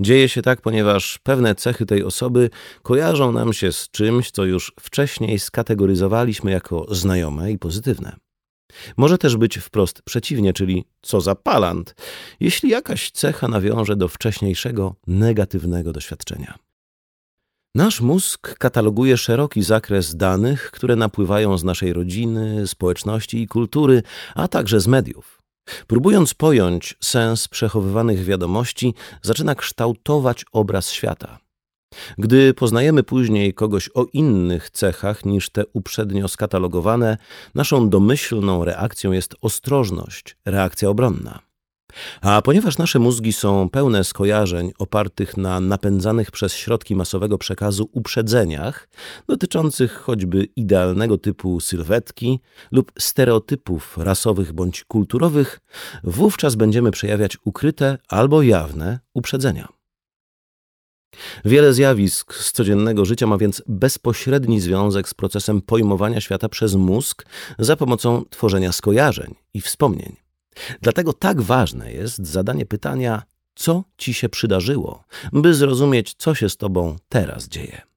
Dzieje się tak, ponieważ pewne cechy tej osoby kojarzą nam się z czymś, co już wcześniej skategoryzowaliśmy jako znajome i pozytywne. Może też być wprost przeciwnie, czyli co za palant, jeśli jakaś cecha nawiąże do wcześniejszego negatywnego doświadczenia. Nasz mózg kataloguje szeroki zakres danych, które napływają z naszej rodziny, społeczności i kultury, a także z mediów. Próbując pojąć sens przechowywanych wiadomości, zaczyna kształtować obraz świata. Gdy poznajemy później kogoś o innych cechach niż te uprzednio skatalogowane, naszą domyślną reakcją jest ostrożność, reakcja obronna. A ponieważ nasze mózgi są pełne skojarzeń opartych na napędzanych przez środki masowego przekazu uprzedzeniach, dotyczących choćby idealnego typu sylwetki lub stereotypów rasowych bądź kulturowych, wówczas będziemy przejawiać ukryte albo jawne uprzedzenia. Wiele zjawisk z codziennego życia ma więc bezpośredni związek z procesem pojmowania świata przez mózg za pomocą tworzenia skojarzeń i wspomnień. Dlatego tak ważne jest zadanie pytania, co ci się przydarzyło, by zrozumieć, co się z tobą teraz dzieje.